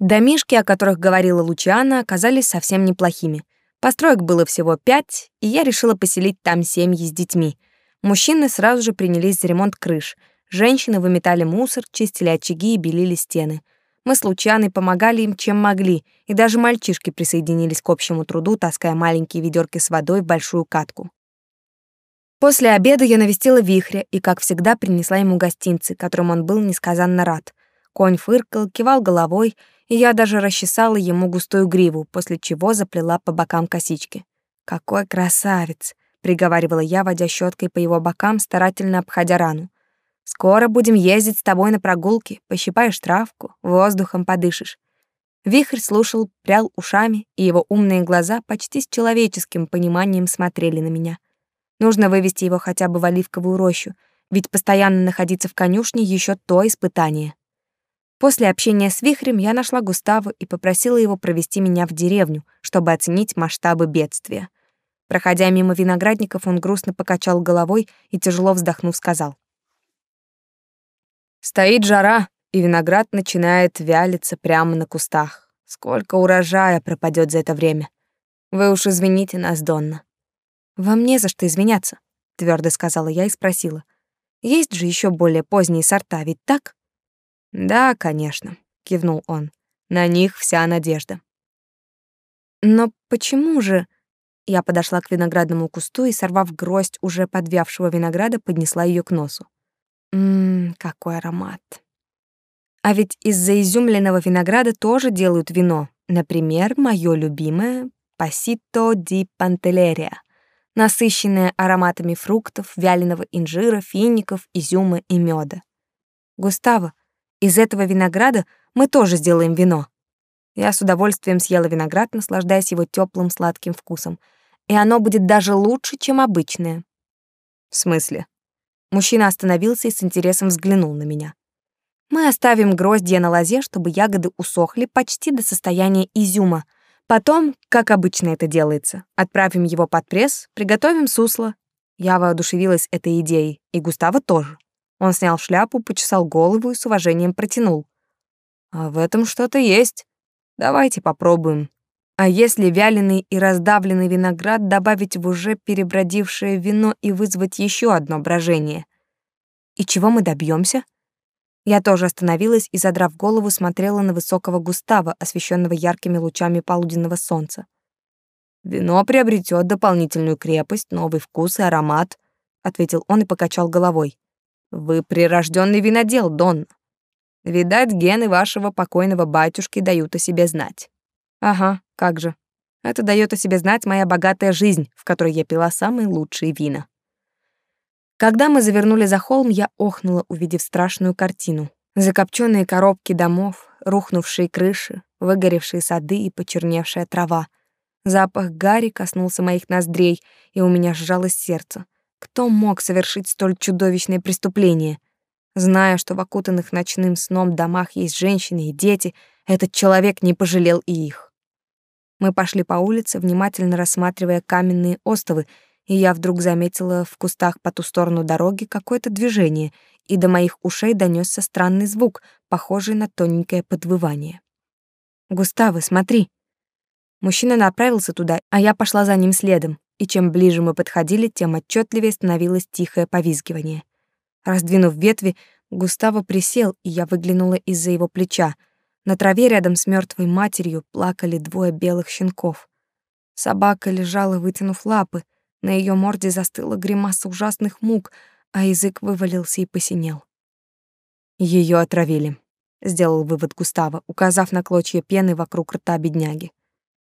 Домишки, о которых говорила Лучана, оказались совсем неплохими. Построек было всего пять, и я решила поселить там семьи с детьми. Мужчины сразу же принялись за ремонт крыш. Женщины выметали мусор, чистили очаги и белили стены. Мы с Лучаной помогали им, чем могли, и даже мальчишки присоединились к общему труду, таская маленькие ведерки с водой в большую катку. После обеда я навестила Вихря и, как всегда, принесла ему гостинцы, которым он был несказанно рад. Конь фыркал, кивал головой, и я даже расчесала ему густую гриву, после чего заплела по бокам косички. «Какой красавец!» — приговаривала я, водя щеткой по его бокам, старательно обходя рану. «Скоро будем ездить с тобой на прогулки, пощипаешь травку, воздухом подышишь». Вихрь слушал, прял ушами, и его умные глаза почти с человеческим пониманием смотрели на меня. Нужно вывести его хотя бы в оливковую рощу, ведь постоянно находиться в конюшне еще то испытание. После общения с Вихрем я нашла Густаву и попросила его провести меня в деревню, чтобы оценить масштабы бедствия. Проходя мимо виноградников, он грустно покачал головой и, тяжело вздохнув, сказал. «Стоит жара, и виноград начинает вялиться прямо на кустах. Сколько урожая пропадет за это время. Вы уж извините нас, Донна. «Вам не за что извиняться», — твердо сказала я и спросила. «Есть же еще более поздние сорта, ведь так?» «Да, конечно», — кивнул он. «На них вся надежда». «Но почему же...» Я подошла к виноградному кусту и, сорвав гроздь уже подвявшего винограда, поднесла ее к носу. Ммм, какой аромат. А ведь из-за изюмленного винограда тоже делают вино. Например, мое любимое Пасито ди Пантелерия насыщенная ароматами фруктов, вяленого инжира, фиников, изюма и меда. Густаво, из этого винограда мы тоже сделаем вино. Я с удовольствием съела виноград, наслаждаясь его теплым сладким вкусом. И оно будет даже лучше, чем обычное. В смысле? Мужчина остановился и с интересом взглянул на меня. Мы оставим гроздья на лозе, чтобы ягоды усохли почти до состояния изюма, Потом, как обычно это делается, отправим его под пресс, приготовим сусло. Я воодушевилась этой идеей, и Густаво тоже. Он снял шляпу, почесал голову и с уважением протянул. А в этом что-то есть. Давайте попробуем. А если вяленый и раздавленный виноград добавить в уже перебродившее вино и вызвать еще одно брожение? И чего мы добьемся? Я тоже остановилась и, задрав голову, смотрела на высокого Густава, освещенного яркими лучами полуденного солнца. «Вино приобретет дополнительную крепость, новый вкус и аромат», — ответил он и покачал головой. «Вы прирожденный винодел, Дон. Видать, гены вашего покойного батюшки дают о себе знать». «Ага, как же. Это дает о себе знать моя богатая жизнь, в которой я пила самые лучшие вина». Когда мы завернули за холм, я охнула, увидев страшную картину. Закопченные коробки домов, рухнувшие крыши, выгоревшие сады и почерневшая трава. Запах гари коснулся моих ноздрей, и у меня сжалось сердце. Кто мог совершить столь чудовищное преступление? Зная, что в окутанных ночным сном домах есть женщины и дети, этот человек не пожалел и их. Мы пошли по улице, внимательно рассматривая каменные остовы, и я вдруг заметила в кустах по ту сторону дороги какое-то движение, и до моих ушей донесся странный звук, похожий на тоненькое подвывание. «Густаво, смотри!» Мужчина направился туда, а я пошла за ним следом. и чем ближе мы подходили, тем отчетливее становилось тихое повизгивание. Раздвинув ветви, Густаво присел, и я выглянула из-за его плеча. На траве рядом с мертвой матерью плакали двое белых щенков. Собака лежала, вытянув лапы, на ее морде застыла гримаса ужасных мук, а язык вывалился и посинел. Ее отравили, сделал вывод Густаво, указав на клочья пены вокруг рта бедняги.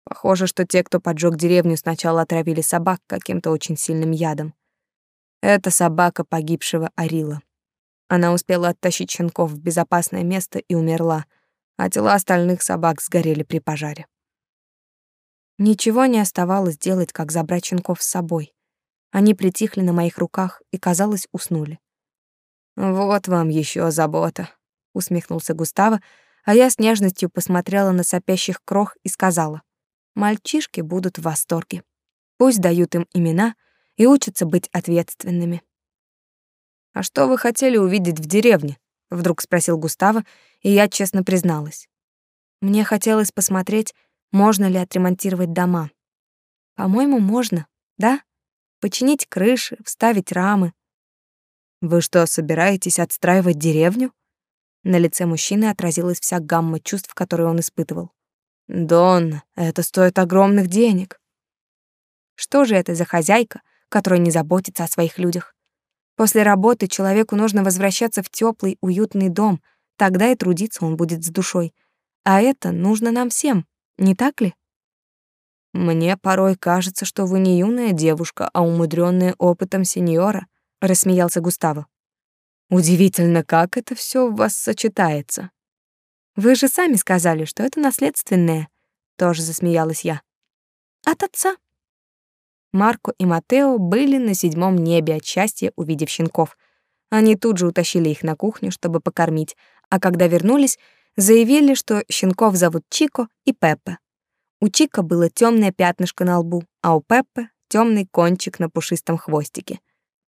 Похоже, что те, кто поджег деревню, сначала отравили собак каким-то очень сильным ядом. Это собака погибшего Арила. Она успела оттащить щенков в безопасное место и умерла, а тела остальных собак сгорели при пожаре. Ничего не оставалось делать, как забрать щенков с собой. Они притихли на моих руках и, казалось, уснули. «Вот вам еще забота», — усмехнулся Густаво, а я с нежностью посмотрела на сопящих крох и сказала, «Мальчишки будут в восторге. Пусть дают им имена и учатся быть ответственными». «А что вы хотели увидеть в деревне?» — вдруг спросил Густаво, и я честно призналась. Мне хотелось посмотреть, можно ли отремонтировать дома. По-моему, можно, да? Починить крыши, вставить рамы, вы что, собираетесь отстраивать деревню? На лице мужчины отразилась вся гамма чувств, которые он испытывал. Дон, это стоит огромных денег. Что же это за хозяйка, которая не заботится о своих людях? После работы человеку нужно возвращаться в теплый, уютный дом, тогда и трудиться он будет с душой. А это нужно нам всем, не так ли? Мне порой кажется, что вы не юная девушка, а умудренная опытом сеньора, рассмеялся Густаво. Удивительно, как это все в вас сочетается. Вы же сами сказали, что это наследственное, тоже засмеялась я. От отца. Марко и Матео были на седьмом небе от счастья, увидев щенков. Они тут же утащили их на кухню, чтобы покормить, а когда вернулись, заявили, что щенков зовут Чико и Пеппе. У Чика было темное пятнышко на лбу, а у Пеппе темный кончик на пушистом хвостике.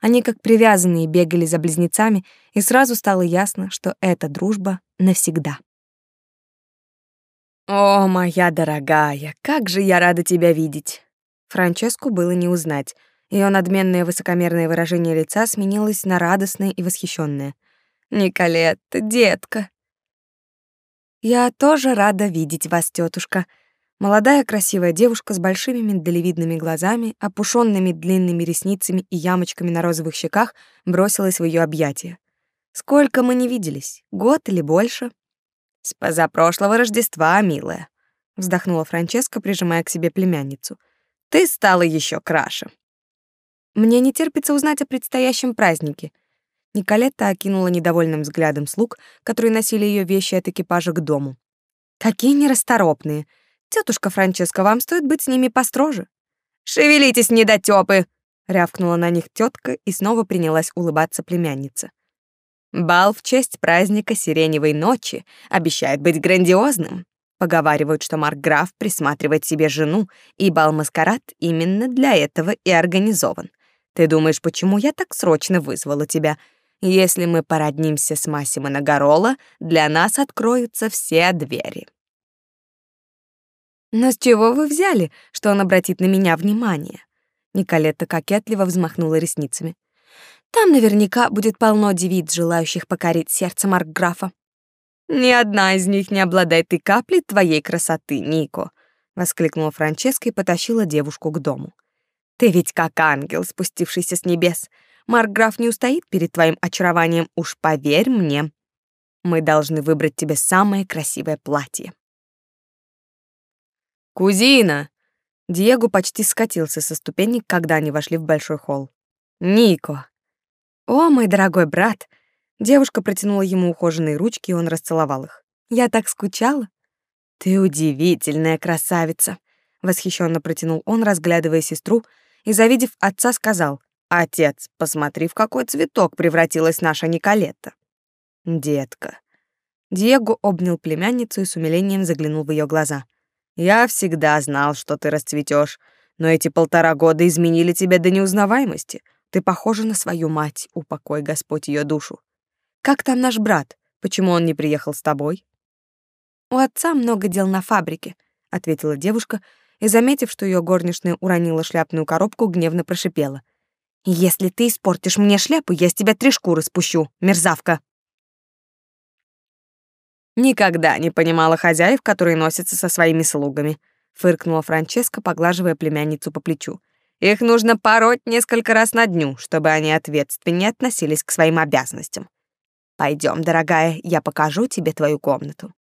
Они как привязанные бегали за близнецами, и сразу стало ясно, что эта дружба навсегда. «О, моя дорогая, как же я рада тебя видеть!» Франческу было не узнать. Ее надменное высокомерное выражение лица сменилось на радостное и восхищенное. «Николетта, детка!» «Я тоже рада видеть вас, тетушка», Молодая красивая девушка с большими миндалевидными глазами, опушенными длинными ресницами и ямочками на розовых щеках бросилась в ее объятия. «Сколько мы не виделись? Год или больше?» «С позапрошлого Рождества, милая», — вздохнула Франческа, прижимая к себе племянницу. «Ты стала еще краше». «Мне не терпится узнать о предстоящем празднике». Николетта окинула недовольным взглядом слуг, которые носили ее вещи от экипажа к дому. «Какие нерасторопные!» Тетушка Франческа, вам стоит быть с ними построже. Шевелитесь, недотёпы, рявкнула на них тетка и снова принялась улыбаться племянница. Бал в честь праздника Сиреневой ночи обещает быть грандиозным. Поговаривают, что Маркграф присматривает себе жену, и бал-маскарад именно для этого и организован. Ты думаешь, почему я так срочно вызвала тебя? Если мы породнимся с Массимо Нагарола, для нас откроются все двери. Но с чего вы взяли, что он обратит на меня внимание? Николетта кокетливо взмахнула ресницами. Там наверняка будет полно девиц, желающих покорить сердце Маркграфа. Ни одна из них не обладает и каплей твоей красоты, Нико, воскликнула Франческа и потащила девушку к дому. Ты ведь как ангел, спустившийся с небес. Маркграф не устоит перед твоим очарованием, уж поверь мне. Мы должны выбрать тебе самое красивое платье. «Кузина!» Диего почти скатился со ступенек, когда они вошли в большой холл. «Нико!» «О, мой дорогой брат!» Девушка протянула ему ухоженные ручки, и он расцеловал их. «Я так скучала!» «Ты удивительная красавица!» Восхищенно протянул он, разглядывая сестру, и, завидев отца, сказал, «Отец, посмотри, в какой цветок превратилась наша Николетта!» «Детка!» Диего обнял племянницу и с умилением заглянул в ее глаза — я всегда знал, что ты расцветешь, но эти полтора года изменили тебя до неузнаваемости. Ты похожа на свою мать, упокой Господь ее душу. Как там наш брат? Почему он не приехал с тобой? У отца много дел на фабрике, ответила девушка и, заметив, что ее горничная уронила шляпную коробку, гневно прошипела. «Если ты испортишь мне шляпу, я с тебя три шкуры спущу, мерзавка!» «Никогда не понимала хозяев, которые носятся со своими слугами», — фыркнула Франческа, поглаживая племянницу по плечу. «Их нужно пороть несколько раз на дню, чтобы они ответственнее относились к своим обязанностям. Пойдем, дорогая, я покажу тебе твою комнату».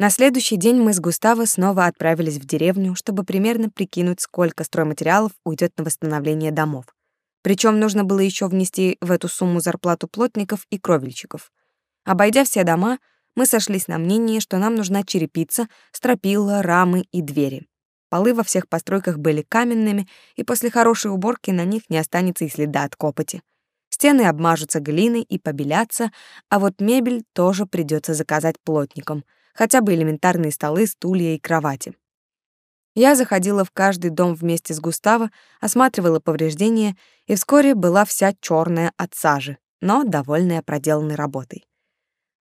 На следующий день мы с Густаво снова отправились в деревню, чтобы примерно прикинуть, сколько стройматериалов уйдет на восстановление домов. Причем нужно было еще внести в эту сумму зарплату плотников и кровельщиков. Обойдя все дома, мы сошлись на мнении, что нам нужна черепица, стропила, рамы и двери. Полы во всех постройках были каменными, и после хорошей уборки на них не останется и следа от копоти. Стены обмажутся глиной и побелятся, а вот мебель тоже придется заказать плотникам — хотя бы элементарные столы, стулья и кровати. Я заходила в каждый дом вместе с Густаво, осматривала повреждения и вскоре была вся черная от сажи, но довольная проделанной работой.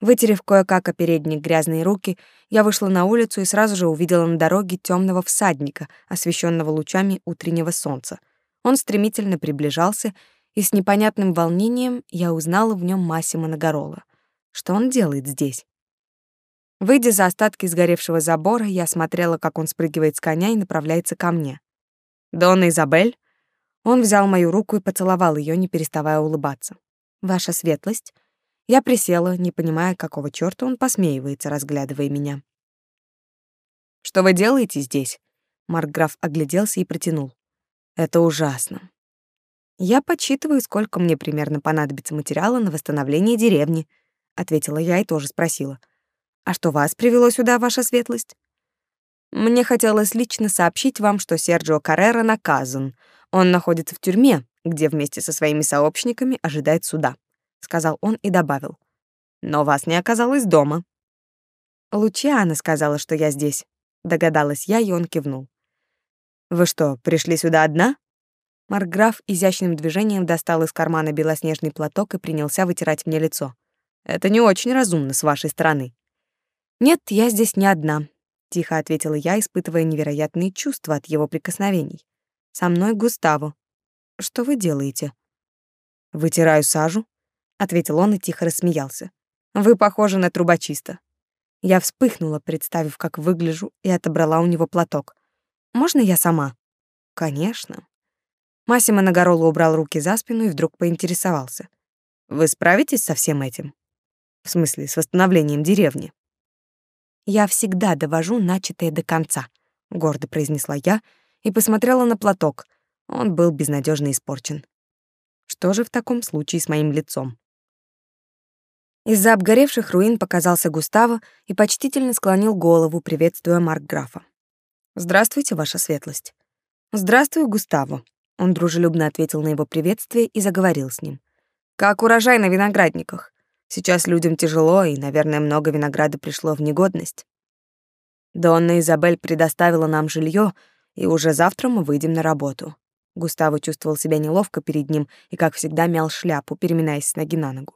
Вытерев кое-как о передние грязные руки, я вышла на улицу и сразу же увидела на дороге темного всадника, освещенного лучами утреннего солнца. Он стремительно приближался, и с непонятным волнением я узнала в нем Массимо Нагорола. Что он делает здесь? Выйдя за остатки сгоревшего забора, я смотрела, как он спрыгивает с коня и направляется ко мне. «Донна Изабель?» Он взял мою руку и поцеловал ее, не переставая улыбаться. «Ваша светлость?» Я присела, не понимая, какого чёрта он посмеивается, разглядывая меня. «Что вы делаете здесь?» Маркграф огляделся и протянул. «Это ужасно. Я подсчитываю, сколько мне примерно понадобится материала на восстановление деревни», ответила я и тоже спросила. А что вас привело сюда, ваша светлость? Мне хотелось лично сообщить вам, что Серджио Каррера наказан. Он находится в тюрьме, где вместе со своими сообщниками ожидает суда, сказал он и добавил. Но вас не оказалось дома. Лучиана сказала, что я здесь, догадалась я, и он кивнул. Вы что, пришли сюда одна? Маркграф изящным движением достал из кармана белоснежный платок и принялся вытирать мне лицо. Это не очень разумно с вашей стороны. «Нет, я здесь не одна», — тихо ответила я, испытывая невероятные чувства от его прикосновений. «Со мной Густаво. Что вы делаете?» «Вытираю сажу», — ответил он и тихо рассмеялся. «Вы похожи на трубочиста». Я вспыхнула, представив, как выгляжу, и отобрала у него платок. «Можно я сама?» «Конечно». Массимо Нагороло убрал руки за спину и вдруг поинтересовался. «Вы справитесь со всем этим?» «В смысле, с восстановлением деревни?» Я всегда довожу начатое до конца, гордо произнесла я и посмотрела на платок. Он был безнадежно испорчен. Что же в таком случае с моим лицом? Из-за обгоревших руин показался Густаво и почтительно склонил голову, приветствуя Маркграфа. «Здравствуйте, ваша светлость». «Здравствуй, Густаво», — он дружелюбно ответил на его приветствие и заговорил с ним. «Как урожай на виноградниках. Сейчас людям тяжело, и, наверное, много винограда пришло в негодность. Донна Изабель предоставила нам жилье, и уже завтра мы выйдем на работу. Густаво чувствовал себя неловко перед ним и, как всегда, мял шляпу, переминаясь с ноги на ногу.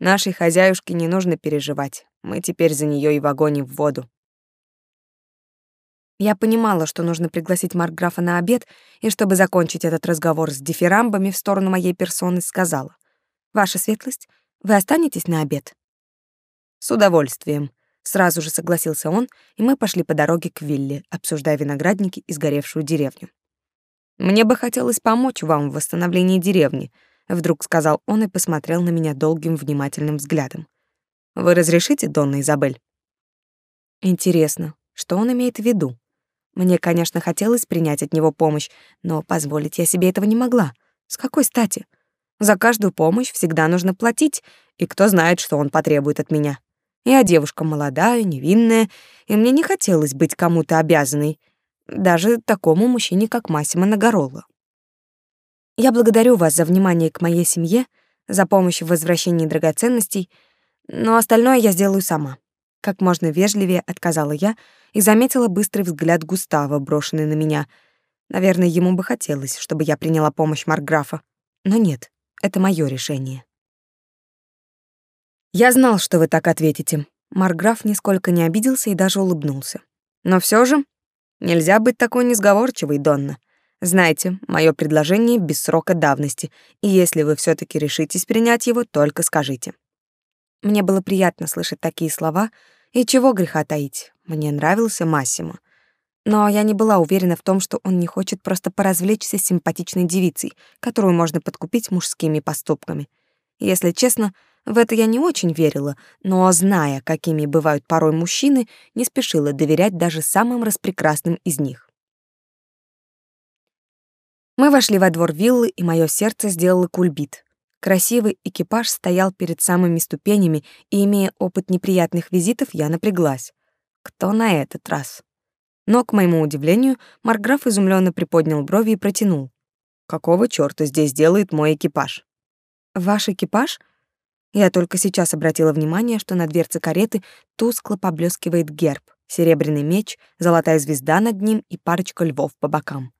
Нашей хозяюшке не нужно переживать. Мы теперь за нее и в огонь, и в воду. Я понимала, что нужно пригласить Маркграфа на обед, и чтобы закончить этот разговор с дифирамбами в сторону моей персоны, сказала: "Ваша светлость, вы останетесь на обед?» «С удовольствием», — сразу же согласился он, и мы пошли по дороге к вилле, обсуждая виноградники и сгоревшую деревню. «Мне бы хотелось помочь вам в восстановлении деревни», — вдруг сказал он и посмотрел на меня долгим внимательным взглядом. «Вы разрешите, Донна Изабель?» Интересно, что он имеет в виду? Мне, конечно, хотелось принять от него помощь, но позволить я себе этого не могла. С какой стати? За каждую помощь всегда нужно платить, и кто знает, что он потребует от меня. Я девушка молодая, невинная, и мне не хотелось быть кому-то обязанной, даже такому мужчине, как Массимо Нагоролло. Я благодарю вас за внимание к моей семье, за помощь в возвращении драгоценностей, но остальное я сделаю сама. Как можно вежливее отказала я и заметила быстрый взгляд Густава, брошенный на меня. Наверное, ему бы хотелось, чтобы я приняла помощь Маркграфа. Но нет, это мое решение. Я знал, что вы так ответите. Марграф нисколько не обиделся и даже улыбнулся. Но все же нельзя быть такой несговорчивой, Донна. Знаете, мое предложение без срока давности, и если вы все таки решитесь принять его, только скажите. Мне было приятно слышать такие слова, и чего греха таить. Мне нравился Массимо. Но я не была уверена в том, что он не хочет просто поразвлечься с симпатичной девицей, которую можно подкупить мужскими поступками. Если честно, в это я не очень верила, но, зная, какими бывают порой мужчины, не спешила доверять даже самым распрекрасным из них. Мы вошли во двор виллы, и мое сердце сделало кульбит. Красивый экипаж стоял перед самыми ступенями, и, имея опыт неприятных визитов, я напряглась. Кто на этот раз? Но, к моему удивлению, Марграф изумленно приподнял брови и протянул. «Какого чёрта здесь делает мой экипаж?» «Ваш экипаж?» Я только сейчас обратила внимание, что на дверце кареты тускло поблескивает герб, серебряный меч, золотая звезда над ним и парочка львов по бокам.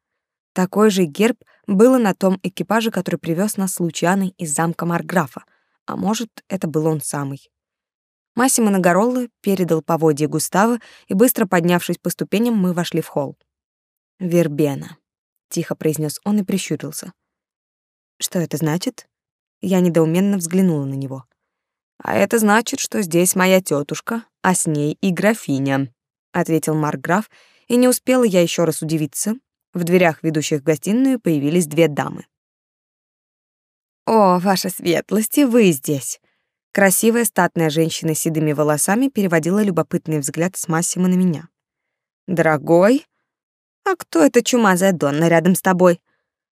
Такой же герб был на том экипаже, который привез нас с Лучаной из замка Марграфа, а может, это был он самый. Массимо Нагоролло передал поводье Густава, и быстро поднявшись по ступеням, мы вошли в холл. «Вербена», — тихо произнес он и прищурился. «Что это значит?» Я недоуменно взглянула на него. «А это значит, что здесь моя тетушка, а с ней и графиня», — ответил Маркграф, и не успела я еще раз удивиться, в дверях, ведущих в гостиную, появились две дамы. «О, ваша светлость, вы здесь!» Красивая статная женщина с седыми волосами переводила любопытный взгляд с Массима на меня. «Дорогой? А кто эта чумазая Донна рядом с тобой?»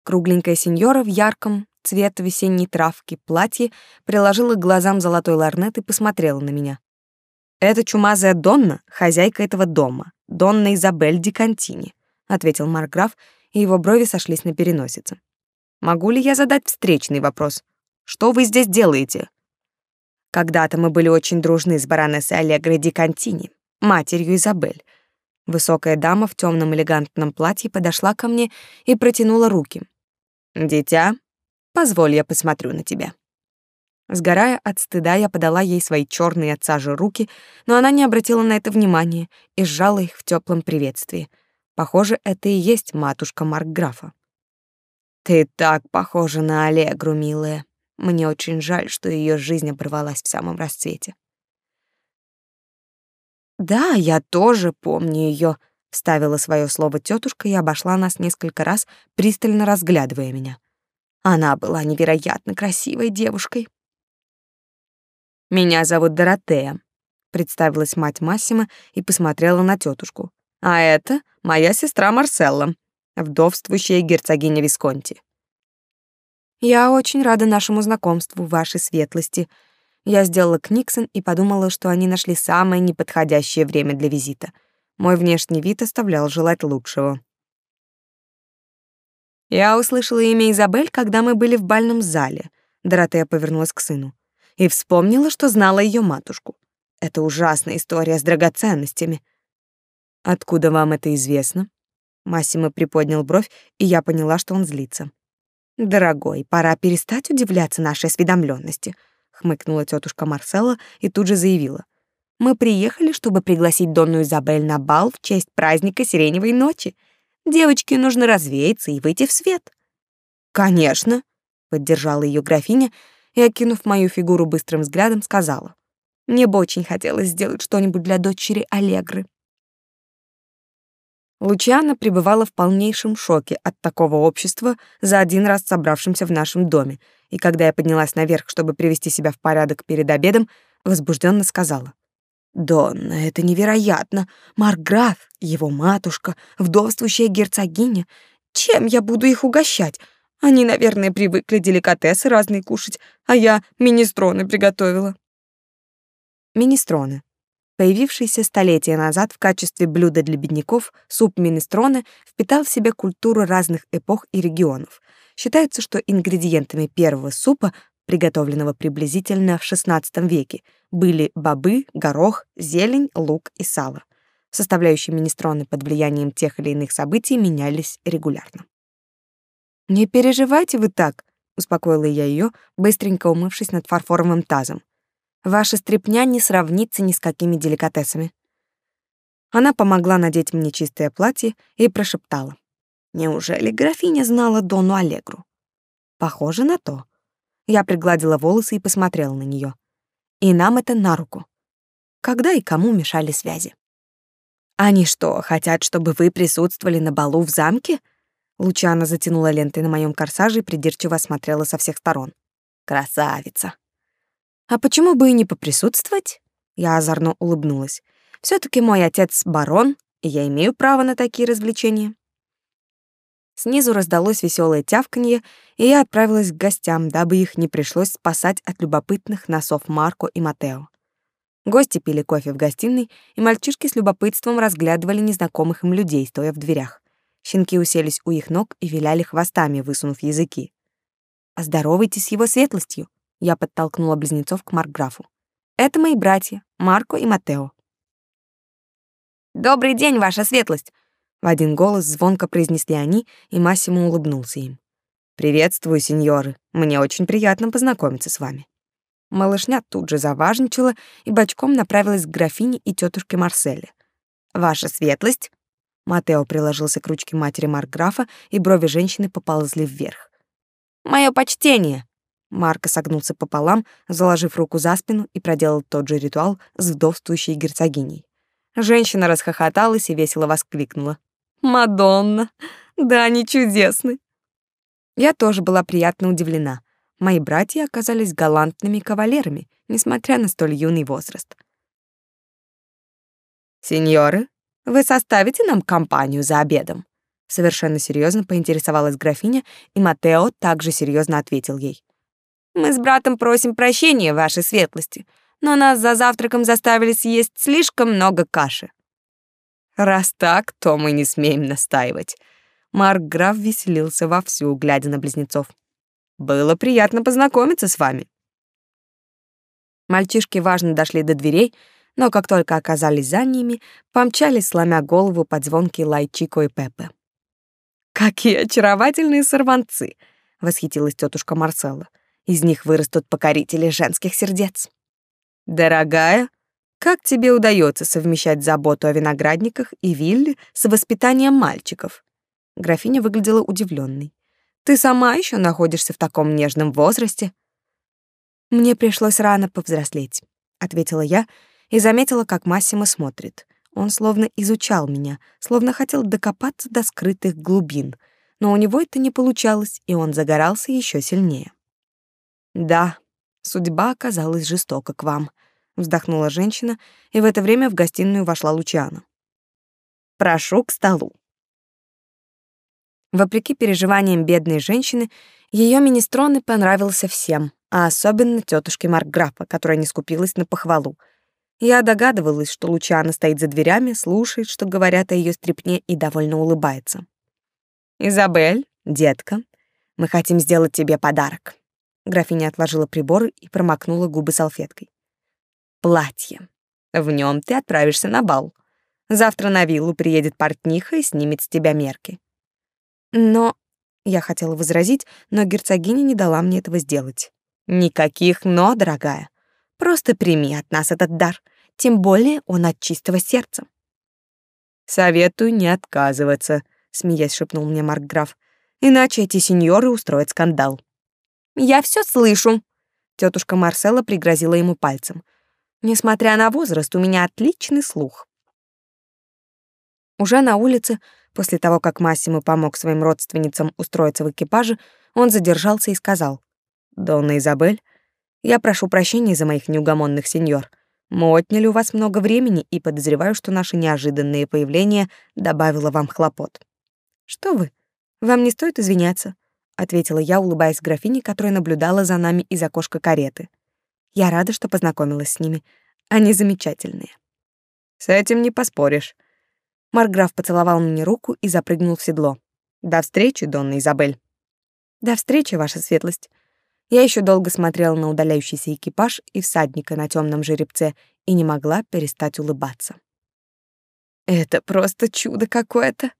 Кругленькая сеньора в ярком цвет весенней травки платье приложила к глазам золотой ларнет и посмотрела на меня. «Это чумазая Донна, хозяйка этого дома, Донна Изабель Ди Кантини ответил Маркграф, и его брови сошлись на переносице. Могу ли я задать встречный вопрос? Что вы здесь делаете? Когда-то мы были очень дружны с баронессой Аллегрой Ди Кантини, матерью Изабель. Высокая дама в темном элегантном платье подошла ко мне и протянула руки. «Дитя, позволь я посмотрю на тебя». Сгорая от стыда, я подала ей свои черные от сажи руки, но она не обратила на это внимания и сжала их в теплом приветствии — Похоже, это и есть матушка Маркграфа. Ты так похожа на Аллегру, милая. Мне очень жаль, что ее жизнь оборвалась в самом расцвете. Да, я тоже помню ее, вставила свое слово тетушка и обошла нас несколько раз, пристально разглядывая меня. Она была невероятно красивой девушкой. Меня зовут Доротея, представилась мать Массима и посмотрела на тетушку. А это моя сестра Марселла, вдовствующая герцогиня Висконти. Я очень рада нашему знакомству, вашей светлости. Я сделала книксон и подумала, что они нашли самое неподходящее время для визита. Мой внешний вид оставлял желать лучшего. Я услышала имя Изабель, когда мы были в бальном зале. Доротея повернулась к сыну и вспомнила, что знала ее матушку. Это ужасная история с драгоценностями. Откуда вам это известно? Массимо приподнял бровь, и я поняла, что он злится. Дорогой, пора перестать удивляться нашей осведомленности, хмыкнула тетушка Марселла и тут же заявила: Мы приехали, чтобы пригласить Донну Изабель на бал в честь праздника Сиреневой ночи. Девочке нужно развеяться и выйти в свет. Конечно, поддержала ее графиня и, окинув мою фигуру быстрым взглядом, сказала: Мне бы очень хотелось сделать что-нибудь для дочери Аллегры. Лучана пребывала в полнейшем шоке от такого общества за один раз собравшимся в нашем доме, и когда я поднялась наверх, чтобы привести себя в порядок перед обедом, возбужденно сказала. «Донна, это невероятно! Марграф, его матушка, вдовствующая герцогиня. Чем я буду их угощать? Они, наверное, привыкли деликатесы разные кушать, а я министроны приготовила». Министроны Появившийся столетия назад в качестве блюда для бедняков, суп минестроне впитал в себя культуру разных эпох и регионов. Считается, что ингредиентами первого супа, приготовленного приблизительно в XVI веке, были бобы, горох, зелень, лук и сало. Составляющие минестроны под влиянием тех или иных событий менялись регулярно. «Не переживайте вы так», — успокоила я ее, быстренько умывшись над фарфоровым тазом. Ваша стряпня не сравнится ни с какими деликатесами. Она помогла надеть мне чистое платье и прошептала. Неужели графиня знала Дону Аллегру? Похоже на то. Я пригладила волосы и посмотрела на нее. И нам это на руку. Когда и кому мешали связи? Они что, хотят, чтобы вы присутствовали на балу в замке? Лучана затянула лентой на моем корсаже и придирчиво осмотрела со всех сторон. Красавица. А почему бы и не поприсутствовать? Я озорно улыбнулась. все таки мой отец барон, и я имею право на такие развлечения. Снизу раздалось веселое тявканье, и я отправилась к гостям, дабы их не пришлось спасать от любопытных носов Марко и Матео. Гости пили кофе в гостиной, и мальчишки с любопытством разглядывали незнакомых им людей, стоя в дверях. Щенки уселись у их ног и виляли хвостами, высунув языки. «Оздоровайтесь с его светлостью», — я подтолкнула близнецов к Маркграфу. «Это мои братья, Марко и Матео». «Добрый день, ваша светлость!» В один голос звонко произнесли они, и Массимо улыбнулся им. «Приветствую, сеньоры. Мне очень приятно познакомиться с вами». Малышня тут же заважничала и бочком направилась к графине и тетушке Марселе. «Ваша светлость!» Матео приложился к ручке матери Маркграфа, и брови женщины поползли вверх. «Мое почтение!» Марко согнулся пополам, заложив руку за спину и проделал тот же ритуал с вдовствующей герцогиней. Женщина расхохоталась и весело воскликнула. Мадонна. Да, они чудесны. Я тоже была приятно удивлена. Мои братья оказались галантными кавалерами, несмотря на столь юный возраст. «Сеньоры, вы составите нам компанию за обедом?» Совершенно серьезно поинтересовалась графиня, и Матео также серьезно ответил ей. «Мы с братом просим прощения, вашей светлости, но нас за завтраком заставили съесть слишком много каши. Раз так, то мы не смеем настаивать. Марк Граф веселился вовсю, глядя на близнецов. Было приятно познакомиться с вами. Мальчишки важно дошли до дверей, но как только оказались за ними, помчались, сломя голову под звонкий лай и Пеппе. «Какие очаровательные сорванцы!» — восхитилась тетушка Марселла. «Из них вырастут покорители женских сердец». «Дорогая, как тебе удается совмещать заботу о виноградниках и вилле с воспитанием мальчиков? Графиня выглядела удивленной. Ты сама еще находишься в таком нежном возрасте. Мне пришлось рано повзрослеть, ответила я и заметила, как Массимо смотрит. Он словно изучал меня, словно хотел докопаться до скрытых глубин, но у него это не получалось, и он загорался еще сильнее. Да, судьба оказалась жестока к вам вздохнула женщина, и в это время в гостиную вошла Лучана. Прошу к столу. Вопреки переживаниям бедной женщины, ее министроны понравился всем, а особенно тетушке Маркграфа, которая не скупилась на похвалу. Я догадывалась, что Лучана стоит за дверями, слушает, что говорят о ее стрепне и довольно улыбается. «Изабель, детка, мы хотим сделать тебе подарок». Графиня отложила приборы и промокнула губы салфеткой платье. В нем ты отправишься на бал. Завтра на виллу приедет портниха и снимет с тебя мерки. Но я хотела возразить, но герцогиня не дала мне этого сделать. Никаких «но», дорогая. Просто прими от нас этот дар, тем более он от чистого сердца. Советую не отказываться, смеясь шепнул мне Маркграф. Иначе эти сеньоры устроят скандал. Я все слышу. Тетушка Марсела пригрозила ему пальцем. Несмотря на возраст, у меня отличный слух. Уже на улице, после того, как Массимо помог своим родственницам устроиться в экипаже, он задержался и сказал, «Донна Изабель, я прошу прощения за моих неугомонных сеньор. Мы отняли у вас много времени и подозреваю, что наше неожиданное появление добавило вам хлопот». «Что вы? Вам не стоит извиняться», — ответила я, улыбаясь графине, которая наблюдала за нами из окошка кареты. Я рада, что познакомилась с ними. Они замечательные. С этим не поспоришь. Марграф поцеловал мне руку и запрыгнул в седло. До встречи, Донна Изабель. До встречи, ваша светлость. Я еще долго смотрела на удаляющийся экипаж и всадника на темном жеребце и не могла перестать улыбаться. Это просто чудо какое-то,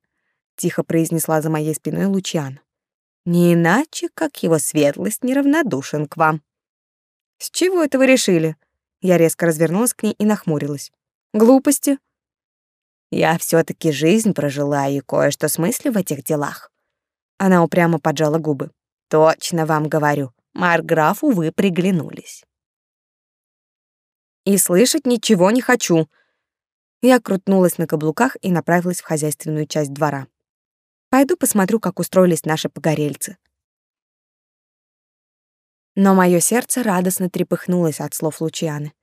тихо произнесла за моей спиной Лучиан. Не иначе, как его светлость неравнодушен к вам. С чего это вы решили? Я резко развернулась к ней и нахмурилась. Глупости. Я все таки жизнь прожила и кое-что смыслю в этих делах. Она упрямо поджала губы. Точно вам говорю, Марграфу вы приглянулись. И слышать ничего не хочу. Я крутнулась на каблуках и направилась в хозяйственную часть двора. Пойду посмотрю, как устроились наши погорельцы. Но мое сердце радостно трепыхнулось от слов Лучианы.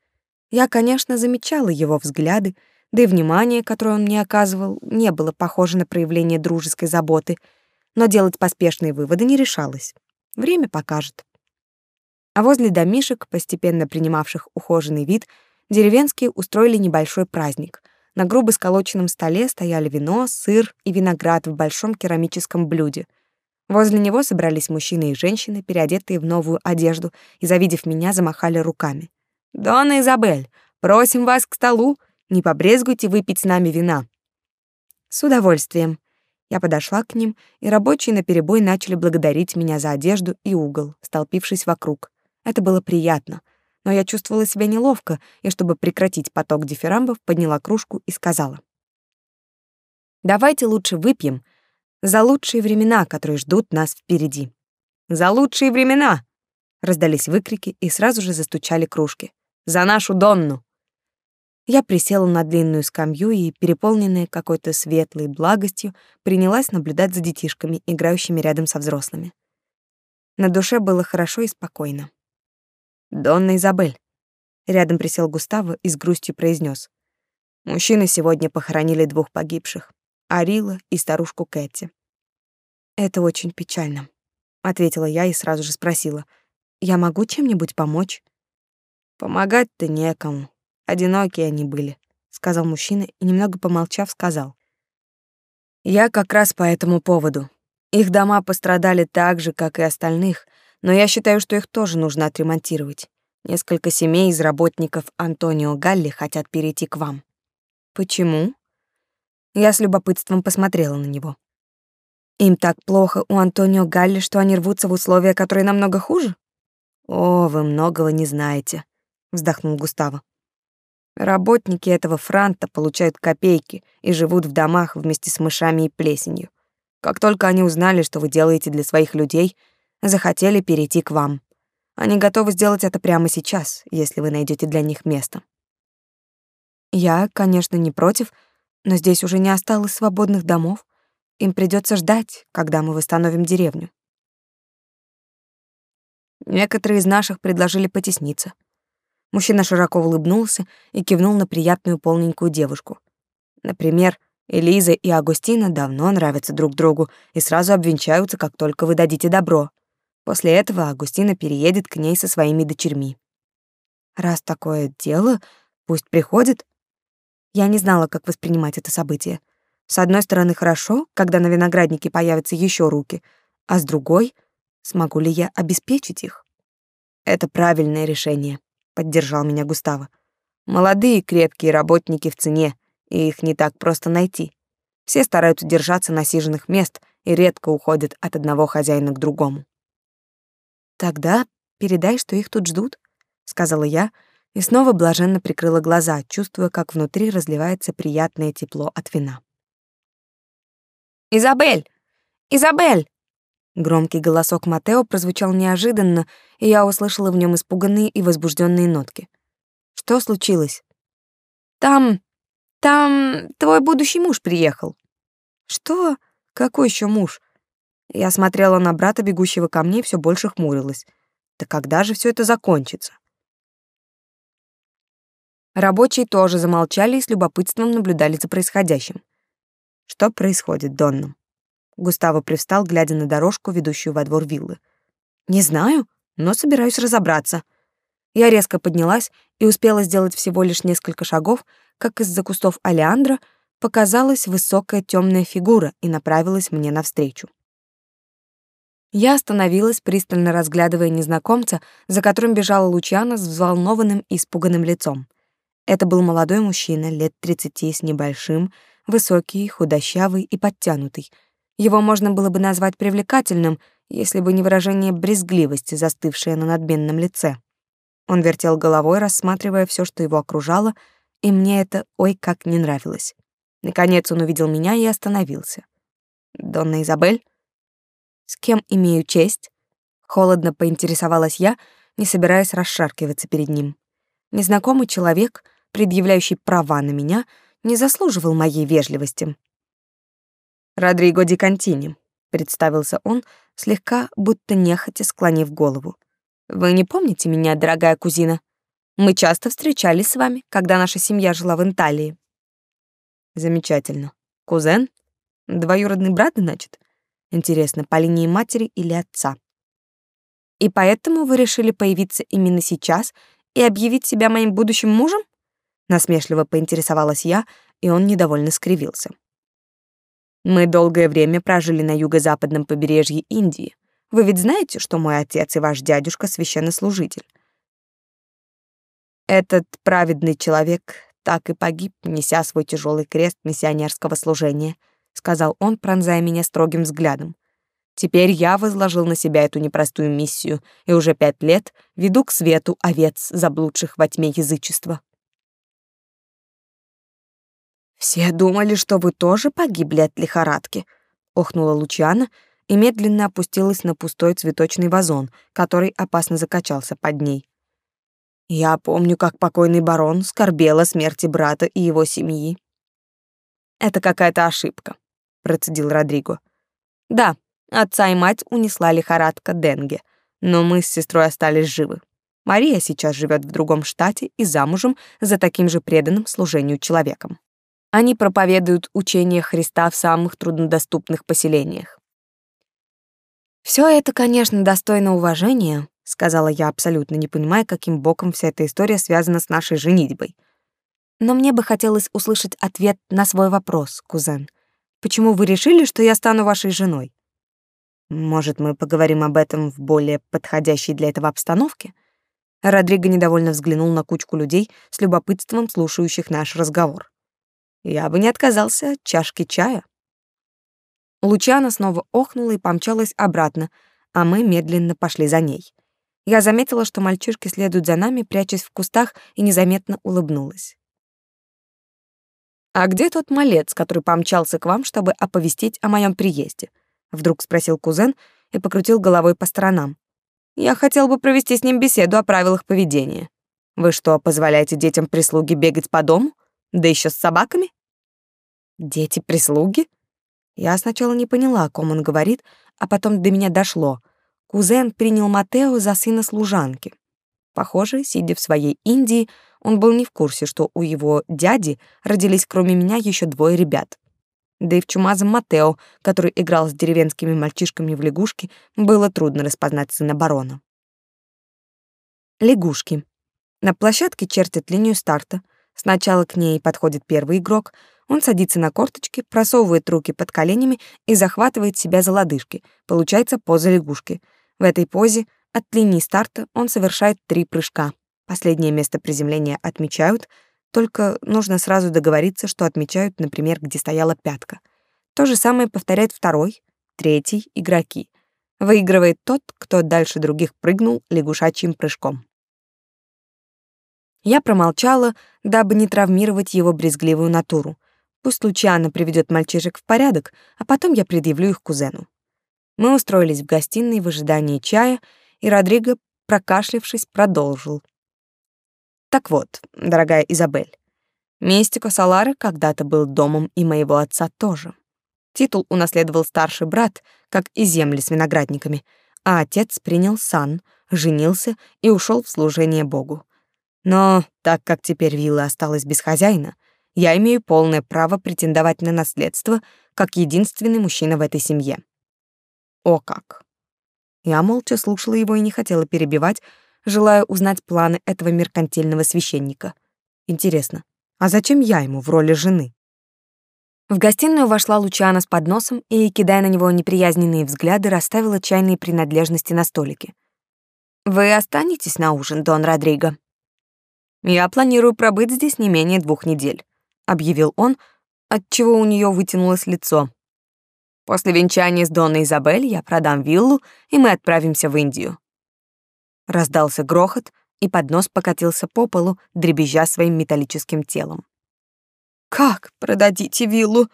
Я, конечно, замечала его взгляды, да и внимание, которое он мне оказывал, не было похоже на проявление дружеской заботы, но делать поспешные выводы не решалась. Время покажет. А возле домишек, постепенно принимавших ухоженный вид, деревенские устроили небольшой праздник. На грубо сколоченном столе стояли вино, сыр и виноград в большом керамическом блюде. Возле него собрались мужчины и женщины, переодетые в новую одежду, и, завидев меня, замахали руками. «Донна Изабель, просим вас к столу, не побрезгуйте выпить с нами вина». «С удовольствием». Я подошла к ним, и рабочие наперебой начали благодарить меня за одежду и угол, столпившись вокруг. Это было приятно, но я чувствовала себя неловко, и чтобы прекратить поток дифирамбов, подняла кружку и сказала. «Давайте лучше выпьем за лучшие времена, которые ждут нас впереди». «За лучшие времена!» Раздались выкрики, и сразу же застучали кружки. «За нашу Донну!» Я присела на длинную скамью и, переполненная какой-то светлой благостью, принялась наблюдать за детишками, играющими рядом со взрослыми. На душе было хорошо и спокойно. «Донна Изабель». Рядом присел Густаво и с грустью произнес: «Мужчины сегодня похоронили двух погибших, Арила и старушку Кэти». «Это очень печально», — ответила я и сразу же спросила. «Я могу чем-нибудь помочь?» «Помогать-то некому», Одинокие они были, сказал мужчина и немного помолчав сказал: Я как раз по этому поводу. Их дома пострадали так же, как и остальных, но я считаю, что их тоже нужно отремонтировать. Несколько семей из работников Антонио Галли хотят перейти к вам. Почему? Я с любопытством посмотрела на него. Им так плохо у Антонио Галли, что они рвутся в условия, которые намного хуже? О, вы многого не знаете, вздохнул Густаво. Работники этого франта получают копейки и живут в домах вместе с мышами и плесенью. Как только они узнали, что вы делаете для своих людей, захотели перейти к вам. Они готовы сделать это прямо сейчас, если вы найдете для них место. Я, конечно, не против, но здесь уже не осталось свободных домов. Им придется ждать, когда мы восстановим деревню. Некоторые из наших предложили потесниться — Мужчина широко улыбнулся и кивнул на приятную полненькую девушку. Например, Элиза и Агустина давно нравятся друг другу и сразу обвенчаются, как только вы дадите добро. После этого Агустина переедет к ней со своими дочерьми. Раз такое дело, пусть приходит. Я не знала, как воспринимать это событие. С одной стороны, хорошо, когда на винограднике появятся еще руки, а с другой, смогу ли я обеспечить их? Это правильное решение поддержал меня Густаво. Молодые крепкие работники в цене, и их не так просто найти. Все стараются держаться насиженных мест и редко уходят от одного хозяина к другому. Тогда передай, что их тут ждут, сказала я и снова блаженно прикрыла глаза, чувствуя, как внутри разливается приятное тепло от вина. Изабель! Изабель! Громкий голосок Матео прозвучал неожиданно, и я услышала в нем испуганные и возбужденные нотки. Что случилось? Там, там твой будущий муж приехал. Что? Какой еще муж? Я смотрела на брата, бегущего ко мне, и все больше хмурилась. Да когда же все это закончится? Рабочие тоже замолчали и с любопытством наблюдали за происходящим. Что происходит, Донна? Густаво привстал, глядя на дорожку, ведущую во двор виллы. «Не знаю, но собираюсь разобраться». Я резко поднялась и успела сделать всего лишь несколько шагов, как из-за кустов алиандра показалась высокая темная фигура и направилась мне навстречу. Я остановилась, пристально разглядывая незнакомца, за которым бежала Лучана с взволнованным и испуганным лицом. Это был молодой мужчина, лет тридцати с небольшим, высокий, худощавый и подтянутый — его можно было бы назвать привлекательным, если бы не выражение брезгливости, застывшее на надменном лице. Он вертел головой, рассматривая все, что его окружало, и мне это ой как не нравилось. Наконец он увидел меня и остановился. «Донна Изабель?» «С кем имею честь?» Холодно поинтересовалась я, не собираясь расшаркиваться перед ним. Незнакомый человек, предъявляющий права на меня, не заслуживал моей вежливости. «Родриго Ди Контини», — представился он, слегка, будто нехотя склонив голову. «Вы не помните меня, дорогая кузина? Мы часто встречались с вами, когда наша семья жила в Италии». «Замечательно. Кузен? Двоюродный брат, значит? Интересно, по линии матери или отца?» «И поэтому вы решили появиться именно сейчас и объявить себя моим будущим мужем?» Насмешливо поинтересовалась я, и он недовольно скривился. Мы долгое время прожили на юго-западном побережье Индии. Вы ведь знаете, что мой отец и ваш дядюшка священнослужитель. Этот праведный человек так и погиб, неся свой тяжелый крест миссионерского служения, сказал он, пронзая меня строгим взглядом. Теперь я возложил на себя эту непростую миссию и уже пять лет веду к свету овец, заблудших во тьме язычества. «Все думали, что вы тоже погибли от лихорадки», — охнула Лучана и медленно опустилась на пустой цветочный вазон, который опасно закачался под ней. «Я помню, как покойный барон скорбел о смерти брата и его семьи». «Это какая-то ошибка», — процедил Родриго. «Да, отца и мать унесла лихорадка Денге, но мы с сестрой остались живы. Мария сейчас живет в другом штате и замужем за таким же преданным служению человеком. Они проповедуют учение Христа в самых труднодоступных поселениях. Все это, конечно, достойно уважения, сказала я, абсолютно не понимая, каким боком вся эта история связана с нашей женитьбой. Но мне бы хотелось услышать ответ на свой вопрос, кузен. Почему вы решили, что я стану вашей женой? Может, мы поговорим об этом в более подходящей для этого обстановке? Родриго недовольно взглянул на кучку людей с любопытством слушающих наш разговор. Я бы не отказался от чашки чая. Лучана снова охнула и помчалась обратно, а мы медленно пошли за ней. Я заметила, что мальчишки следуют за нами, прячась в кустах, и незаметно улыбнулась. «А где тот малец, который помчался к вам, чтобы оповестить о моем приезде?» — вдруг спросил кузен и покрутил головой по сторонам. «Я хотел бы провести с ним беседу о правилах поведения. Вы что, позволяете детям прислуги бегать по дому? Да еще с собаками?» Дети прислуги? Я сначала не поняла, о ком он говорит, а потом до меня дошло. Кузен принял Матео за сына служанки. Похоже, сидя в своей Индии, он был не в курсе, что у его дяди родились кроме меня еще двое ребят. Да и в чумазом Матео, который играл с деревенскими мальчишками в лягушки, было трудно распознать сына барона. Лягушки. На площадке чертят линию старта. Сначала к ней подходит первый игрок — он садится на корточки, просовывает руки под коленями и захватывает себя за лодыжки. Получается поза лягушки. В этой позе от линии старта он совершает три прыжка. Последнее место приземления отмечают, только нужно сразу договориться, что отмечают, например, где стояла пятка. То же самое повторяет второй, третий игроки. Выигрывает тот, кто дальше других прыгнул лягушачьим прыжком. Я промолчала, дабы не травмировать его брезгливую натуру. Пусть Лучано приведет мальчишек в порядок, а потом я предъявлю их кузену. Мы устроились в гостиной в ожидании чая, и Родриго, прокашлявшись, продолжил. Так вот, дорогая Изабель, Мистико Салары когда-то был домом и моего отца тоже. Титул унаследовал старший брат, как и земли с виноградниками, а отец принял сан, женился и ушел в служение Богу. Но так как теперь вилла осталась без хозяина, я имею полное право претендовать на наследство как единственный мужчина в этой семье. О как! Я молча слушала его и не хотела перебивать, желая узнать планы этого меркантильного священника. Интересно, а зачем я ему в роли жены? В гостиную вошла Лучана с подносом и, кидая на него неприязненные взгляды, расставила чайные принадлежности на столике. «Вы останетесь на ужин, Дон Родриго?» «Я планирую пробыть здесь не менее двух недель объявил он, отчего у нее вытянулось лицо. После венчания с Донной Изабель я продам виллу, и мы отправимся в Индию. Раздался грохот, и поднос покатился по полу, дребезжа своим металлическим телом. Как продадите виллу?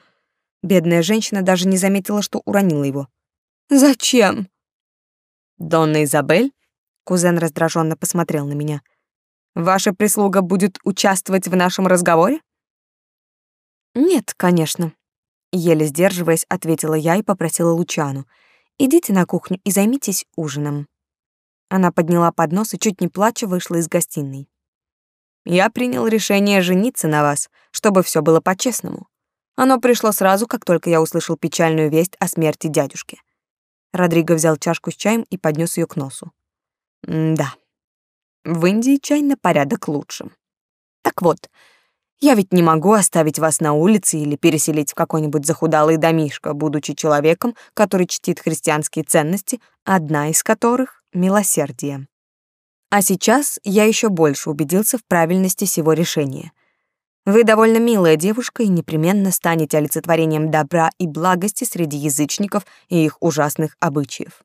Бедная женщина даже не заметила, что уронила его. Зачем? Донна Изабель? Кузен раздраженно посмотрел на меня. Ваша прислуга будет участвовать в нашем разговоре? Нет, конечно. Еле сдерживаясь, ответила я и попросила Лучану. Идите на кухню и займитесь ужином. Она подняла поднос и, чуть не плача, вышла из гостиной. Я принял решение жениться на вас, чтобы все было по-честному. Оно пришло сразу, как только я услышал печальную весть о смерти дядюшки. Родриго взял чашку с чаем и поднес ее к носу. М да. В Индии чай на порядок лучше. Так вот, я ведь не могу оставить вас на улице или переселить в какой-нибудь захудалый домишко, будучи человеком, который чтит христианские ценности, одна из которых — милосердие. А сейчас я еще больше убедился в правильности сего решения. Вы довольно милая девушка и непременно станете олицетворением добра и благости среди язычников и их ужасных обычаев.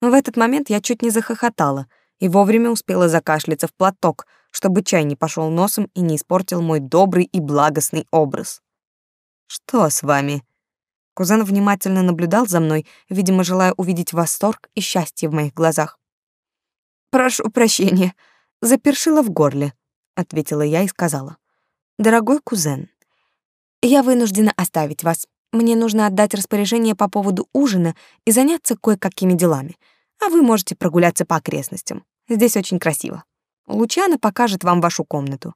В этот момент я чуть не захохотала и вовремя успела закашляться в платок — чтобы чай не пошел носом и не испортил мой добрый и благостный образ. «Что с вами?» Кузен внимательно наблюдал за мной, видимо, желая увидеть восторг и счастье в моих глазах. «Прошу прощения, запершила в горле», — ответила я и сказала. «Дорогой кузен, я вынуждена оставить вас. Мне нужно отдать распоряжение по поводу ужина и заняться кое-какими делами, а вы можете прогуляться по окрестностям. Здесь очень красиво». Лучана покажет вам вашу комнату.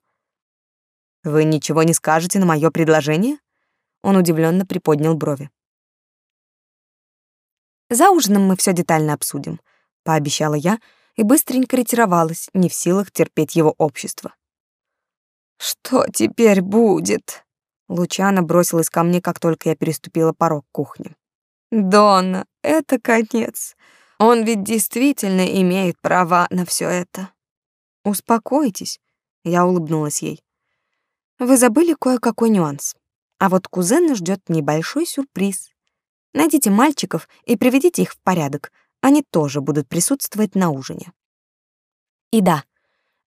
Вы ничего не скажете на мое предложение? Он удивленно приподнял брови. За ужином мы все детально обсудим, пообещала я и быстренько ретировалась, не в силах терпеть его общество. Что теперь будет? Лучана бросилась ко мне, как только я переступила порог кухни. Донна, это конец. Он ведь действительно имеет права на все это. Успокойтесь, я улыбнулась ей. Вы забыли кое-какой нюанс. А вот кузена ждет небольшой сюрприз. Найдите мальчиков и приведите их в порядок. Они тоже будут присутствовать на ужине. И да,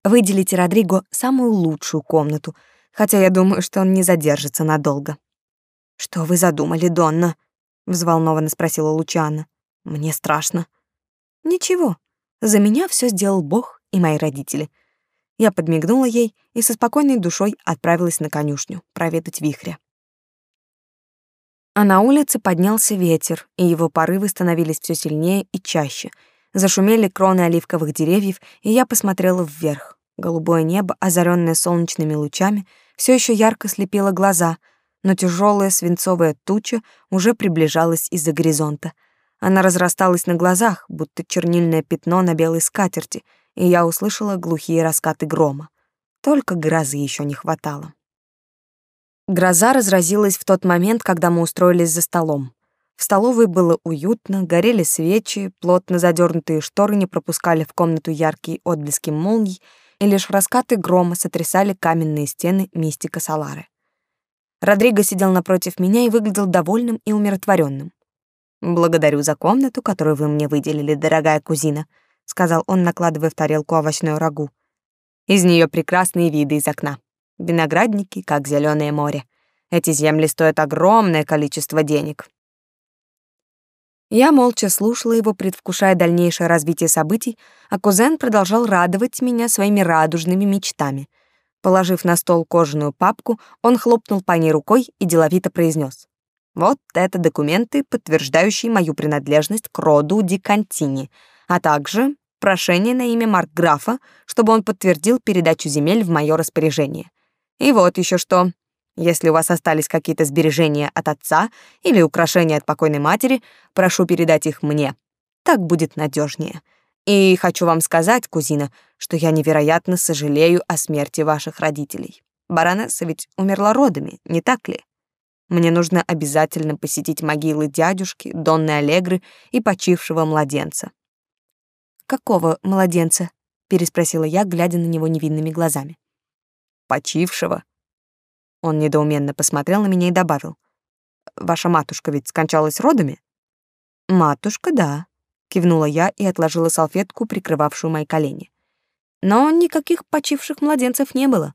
выделите Родриго самую лучшую комнату, хотя я думаю, что он не задержится надолго. Что вы задумали, Донна? взволнованно спросила Лучана. Мне страшно. Ничего. За меня все сделал Бог и мои родители. Я подмигнула ей и со спокойной душой отправилась на конюшню проведать вихря. А на улице поднялся ветер, и его порывы становились все сильнее и чаще. Зашумели кроны оливковых деревьев, и я посмотрела вверх. Голубое небо, озаренное солнечными лучами, все еще ярко слепило глаза, но тяжелая свинцовая туча уже приближалась из-за горизонта. Она разрасталась на глазах, будто чернильное пятно на белой скатерти — и я услышала глухие раскаты грома. Только грозы еще не хватало. Гроза разразилась в тот момент, когда мы устроились за столом. В столовой было уютно, горели свечи, плотно задернутые шторы не пропускали в комнату яркие отблески молний, и лишь раскаты грома сотрясали каменные стены мистика Салары. Родриго сидел напротив меня и выглядел довольным и умиротворенным. «Благодарю за комнату, которую вы мне выделили, дорогая кузина», сказал он, накладывая в тарелку овощную рагу. Из нее прекрасные виды из окна. Виноградники, как зеленое море. Эти земли стоят огромное количество денег. Я молча слушала его, предвкушая дальнейшее развитие событий, а кузен продолжал радовать меня своими радужными мечтами. Положив на стол кожаную папку, он хлопнул по ней рукой и деловито произнес: «Вот это документы, подтверждающие мою принадлежность к роду Дикантини, а также прошение на имя Маркграфа, чтобы он подтвердил передачу земель в мое распоряжение. И вот еще что. Если у вас остались какие-то сбережения от отца или украшения от покойной матери, прошу передать их мне. Так будет надежнее. И хочу вам сказать, кузина, что я невероятно сожалею о смерти ваших родителей. Баронесса ведь умерла родами, не так ли? Мне нужно обязательно посетить могилы дядюшки, Донны Аллегры и почившего младенца. «Какого младенца?» — переспросила я, глядя на него невинными глазами. «Почившего». Он недоуменно посмотрел на меня и добавил. «Ваша матушка ведь скончалась родами?» «Матушка, да», — кивнула я и отложила салфетку, прикрывавшую мои колени. «Но никаких почивших младенцев не было».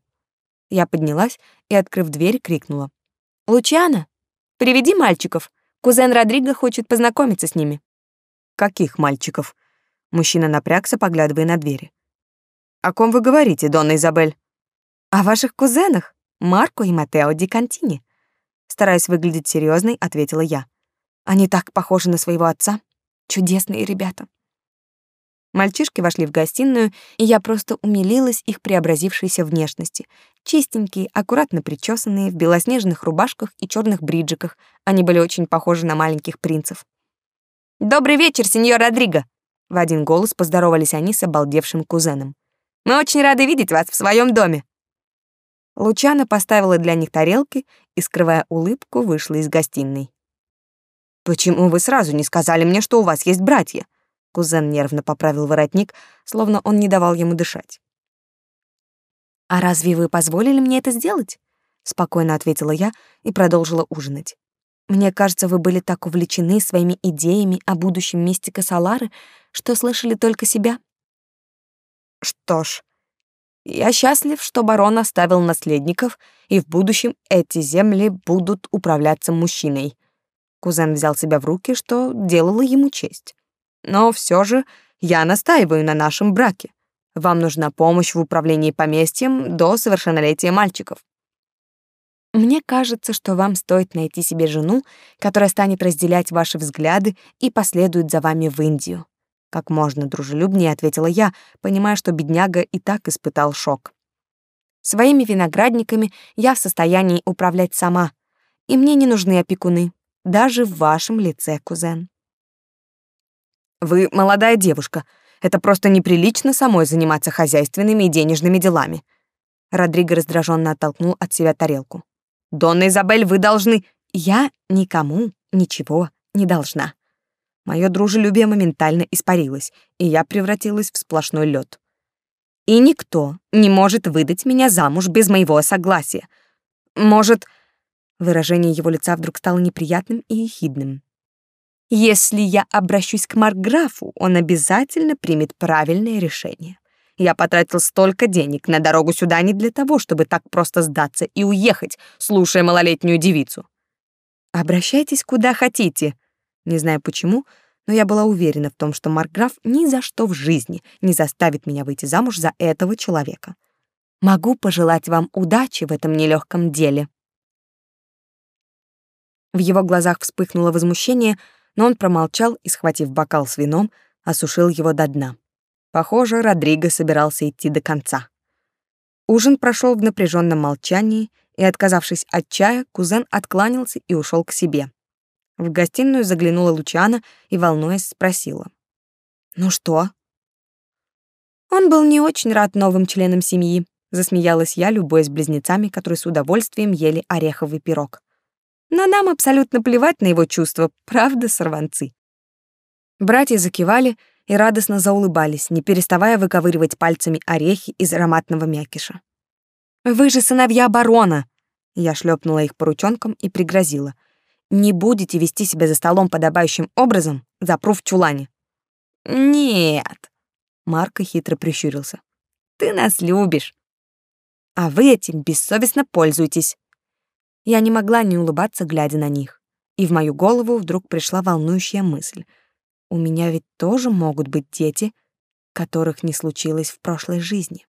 Я поднялась и, открыв дверь, крикнула. «Лучана, приведи мальчиков. Кузен Родриго хочет познакомиться с ними». «Каких мальчиков?» Мужчина напрягся, поглядывая на двери. «О ком вы говорите, Донна Изабель?» «О ваших кузенах, Марко и Матео Ди Кантини». Стараясь выглядеть серьезной, ответила я. «Они так похожи на своего отца. Чудесные ребята». Мальчишки вошли в гостиную, и я просто умилилась их преобразившейся внешности. Чистенькие, аккуратно причесанные, в белоснежных рубашках и черных бриджиках. Они были очень похожи на маленьких принцев. «Добрый вечер, сеньор Родриго!» В один голос поздоровались они с обалдевшим кузеном. «Мы очень рады видеть вас в своем доме!» Лучана поставила для них тарелки и, скрывая улыбку, вышла из гостиной. «Почему вы сразу не сказали мне, что у вас есть братья?» Кузен нервно поправил воротник, словно он не давал ему дышать. «А разве вы позволили мне это сделать?» — спокойно ответила я и продолжила ужинать. «Мне кажется, вы были так увлечены своими идеями о будущем мистика Салары, что слышали только себя». «Что ж, я счастлив, что барон оставил наследников, и в будущем эти земли будут управляться мужчиной». Кузен взял себя в руки, что делало ему честь. Но все же я настаиваю на нашем браке. Вам нужна помощь в управлении поместьем до совершеннолетия мальчиков. Мне кажется, что вам стоит найти себе жену, которая станет разделять ваши взгляды и последует за вами в Индию. Как можно дружелюбнее ответила я, понимая, что бедняга и так испытал шок. Своими виноградниками я в состоянии управлять сама, и мне не нужны опекуны, даже в вашем лице, кузен. Вы молодая девушка. Это просто неприлично самой заниматься хозяйственными и денежными делами. Родриго раздраженно оттолкнул от себя тарелку. Донна Изабель, вы должны... Я никому ничего не должна. Мое дружелюбие моментально испарилось, и я превратилась в сплошной лед. И никто не может выдать меня замуж без моего согласия. Может... Выражение его лица вдруг стало неприятным и ехидным. Если я обращусь к Маркграфу, он обязательно примет правильное решение. Я потратил столько денег на дорогу сюда не для того, чтобы так просто сдаться и уехать, слушая малолетнюю девицу. Обращайтесь куда хотите. Не знаю почему, но я была уверена в том, что Маркграф ни за что в жизни не заставит меня выйти замуж за этого человека. Могу пожелать вам удачи в этом нелегком деле. В его глазах вспыхнуло возмущение, но он промолчал и, схватив бокал с вином, осушил его до дна. Похоже, Родриго собирался идти до конца. Ужин прошел в напряженном молчании, и, отказавшись от чая, кузен откланялся и ушел к себе. В гостиную заглянула Лучана и, волнуясь, спросила. «Ну что?» Он был не очень рад новым членам семьи, засмеялась я, любуясь близнецами, которые с удовольствием ели ореховый пирог но нам абсолютно плевать на его чувства, правда, сорванцы?» Братья закивали и радостно заулыбались, не переставая выковыривать пальцами орехи из ароматного мякиша. «Вы же сыновья барона!» Я шлепнула их по ручонкам и пригрозила. «Не будете вести себя за столом подобающим образом, запру в чулане». «Нет», — Марко хитро прищурился. «Ты нас любишь. А вы этим бессовестно пользуетесь. Я не могла не улыбаться, глядя на них. И в мою голову вдруг пришла волнующая мысль. У меня ведь тоже могут быть дети, которых не случилось в прошлой жизни.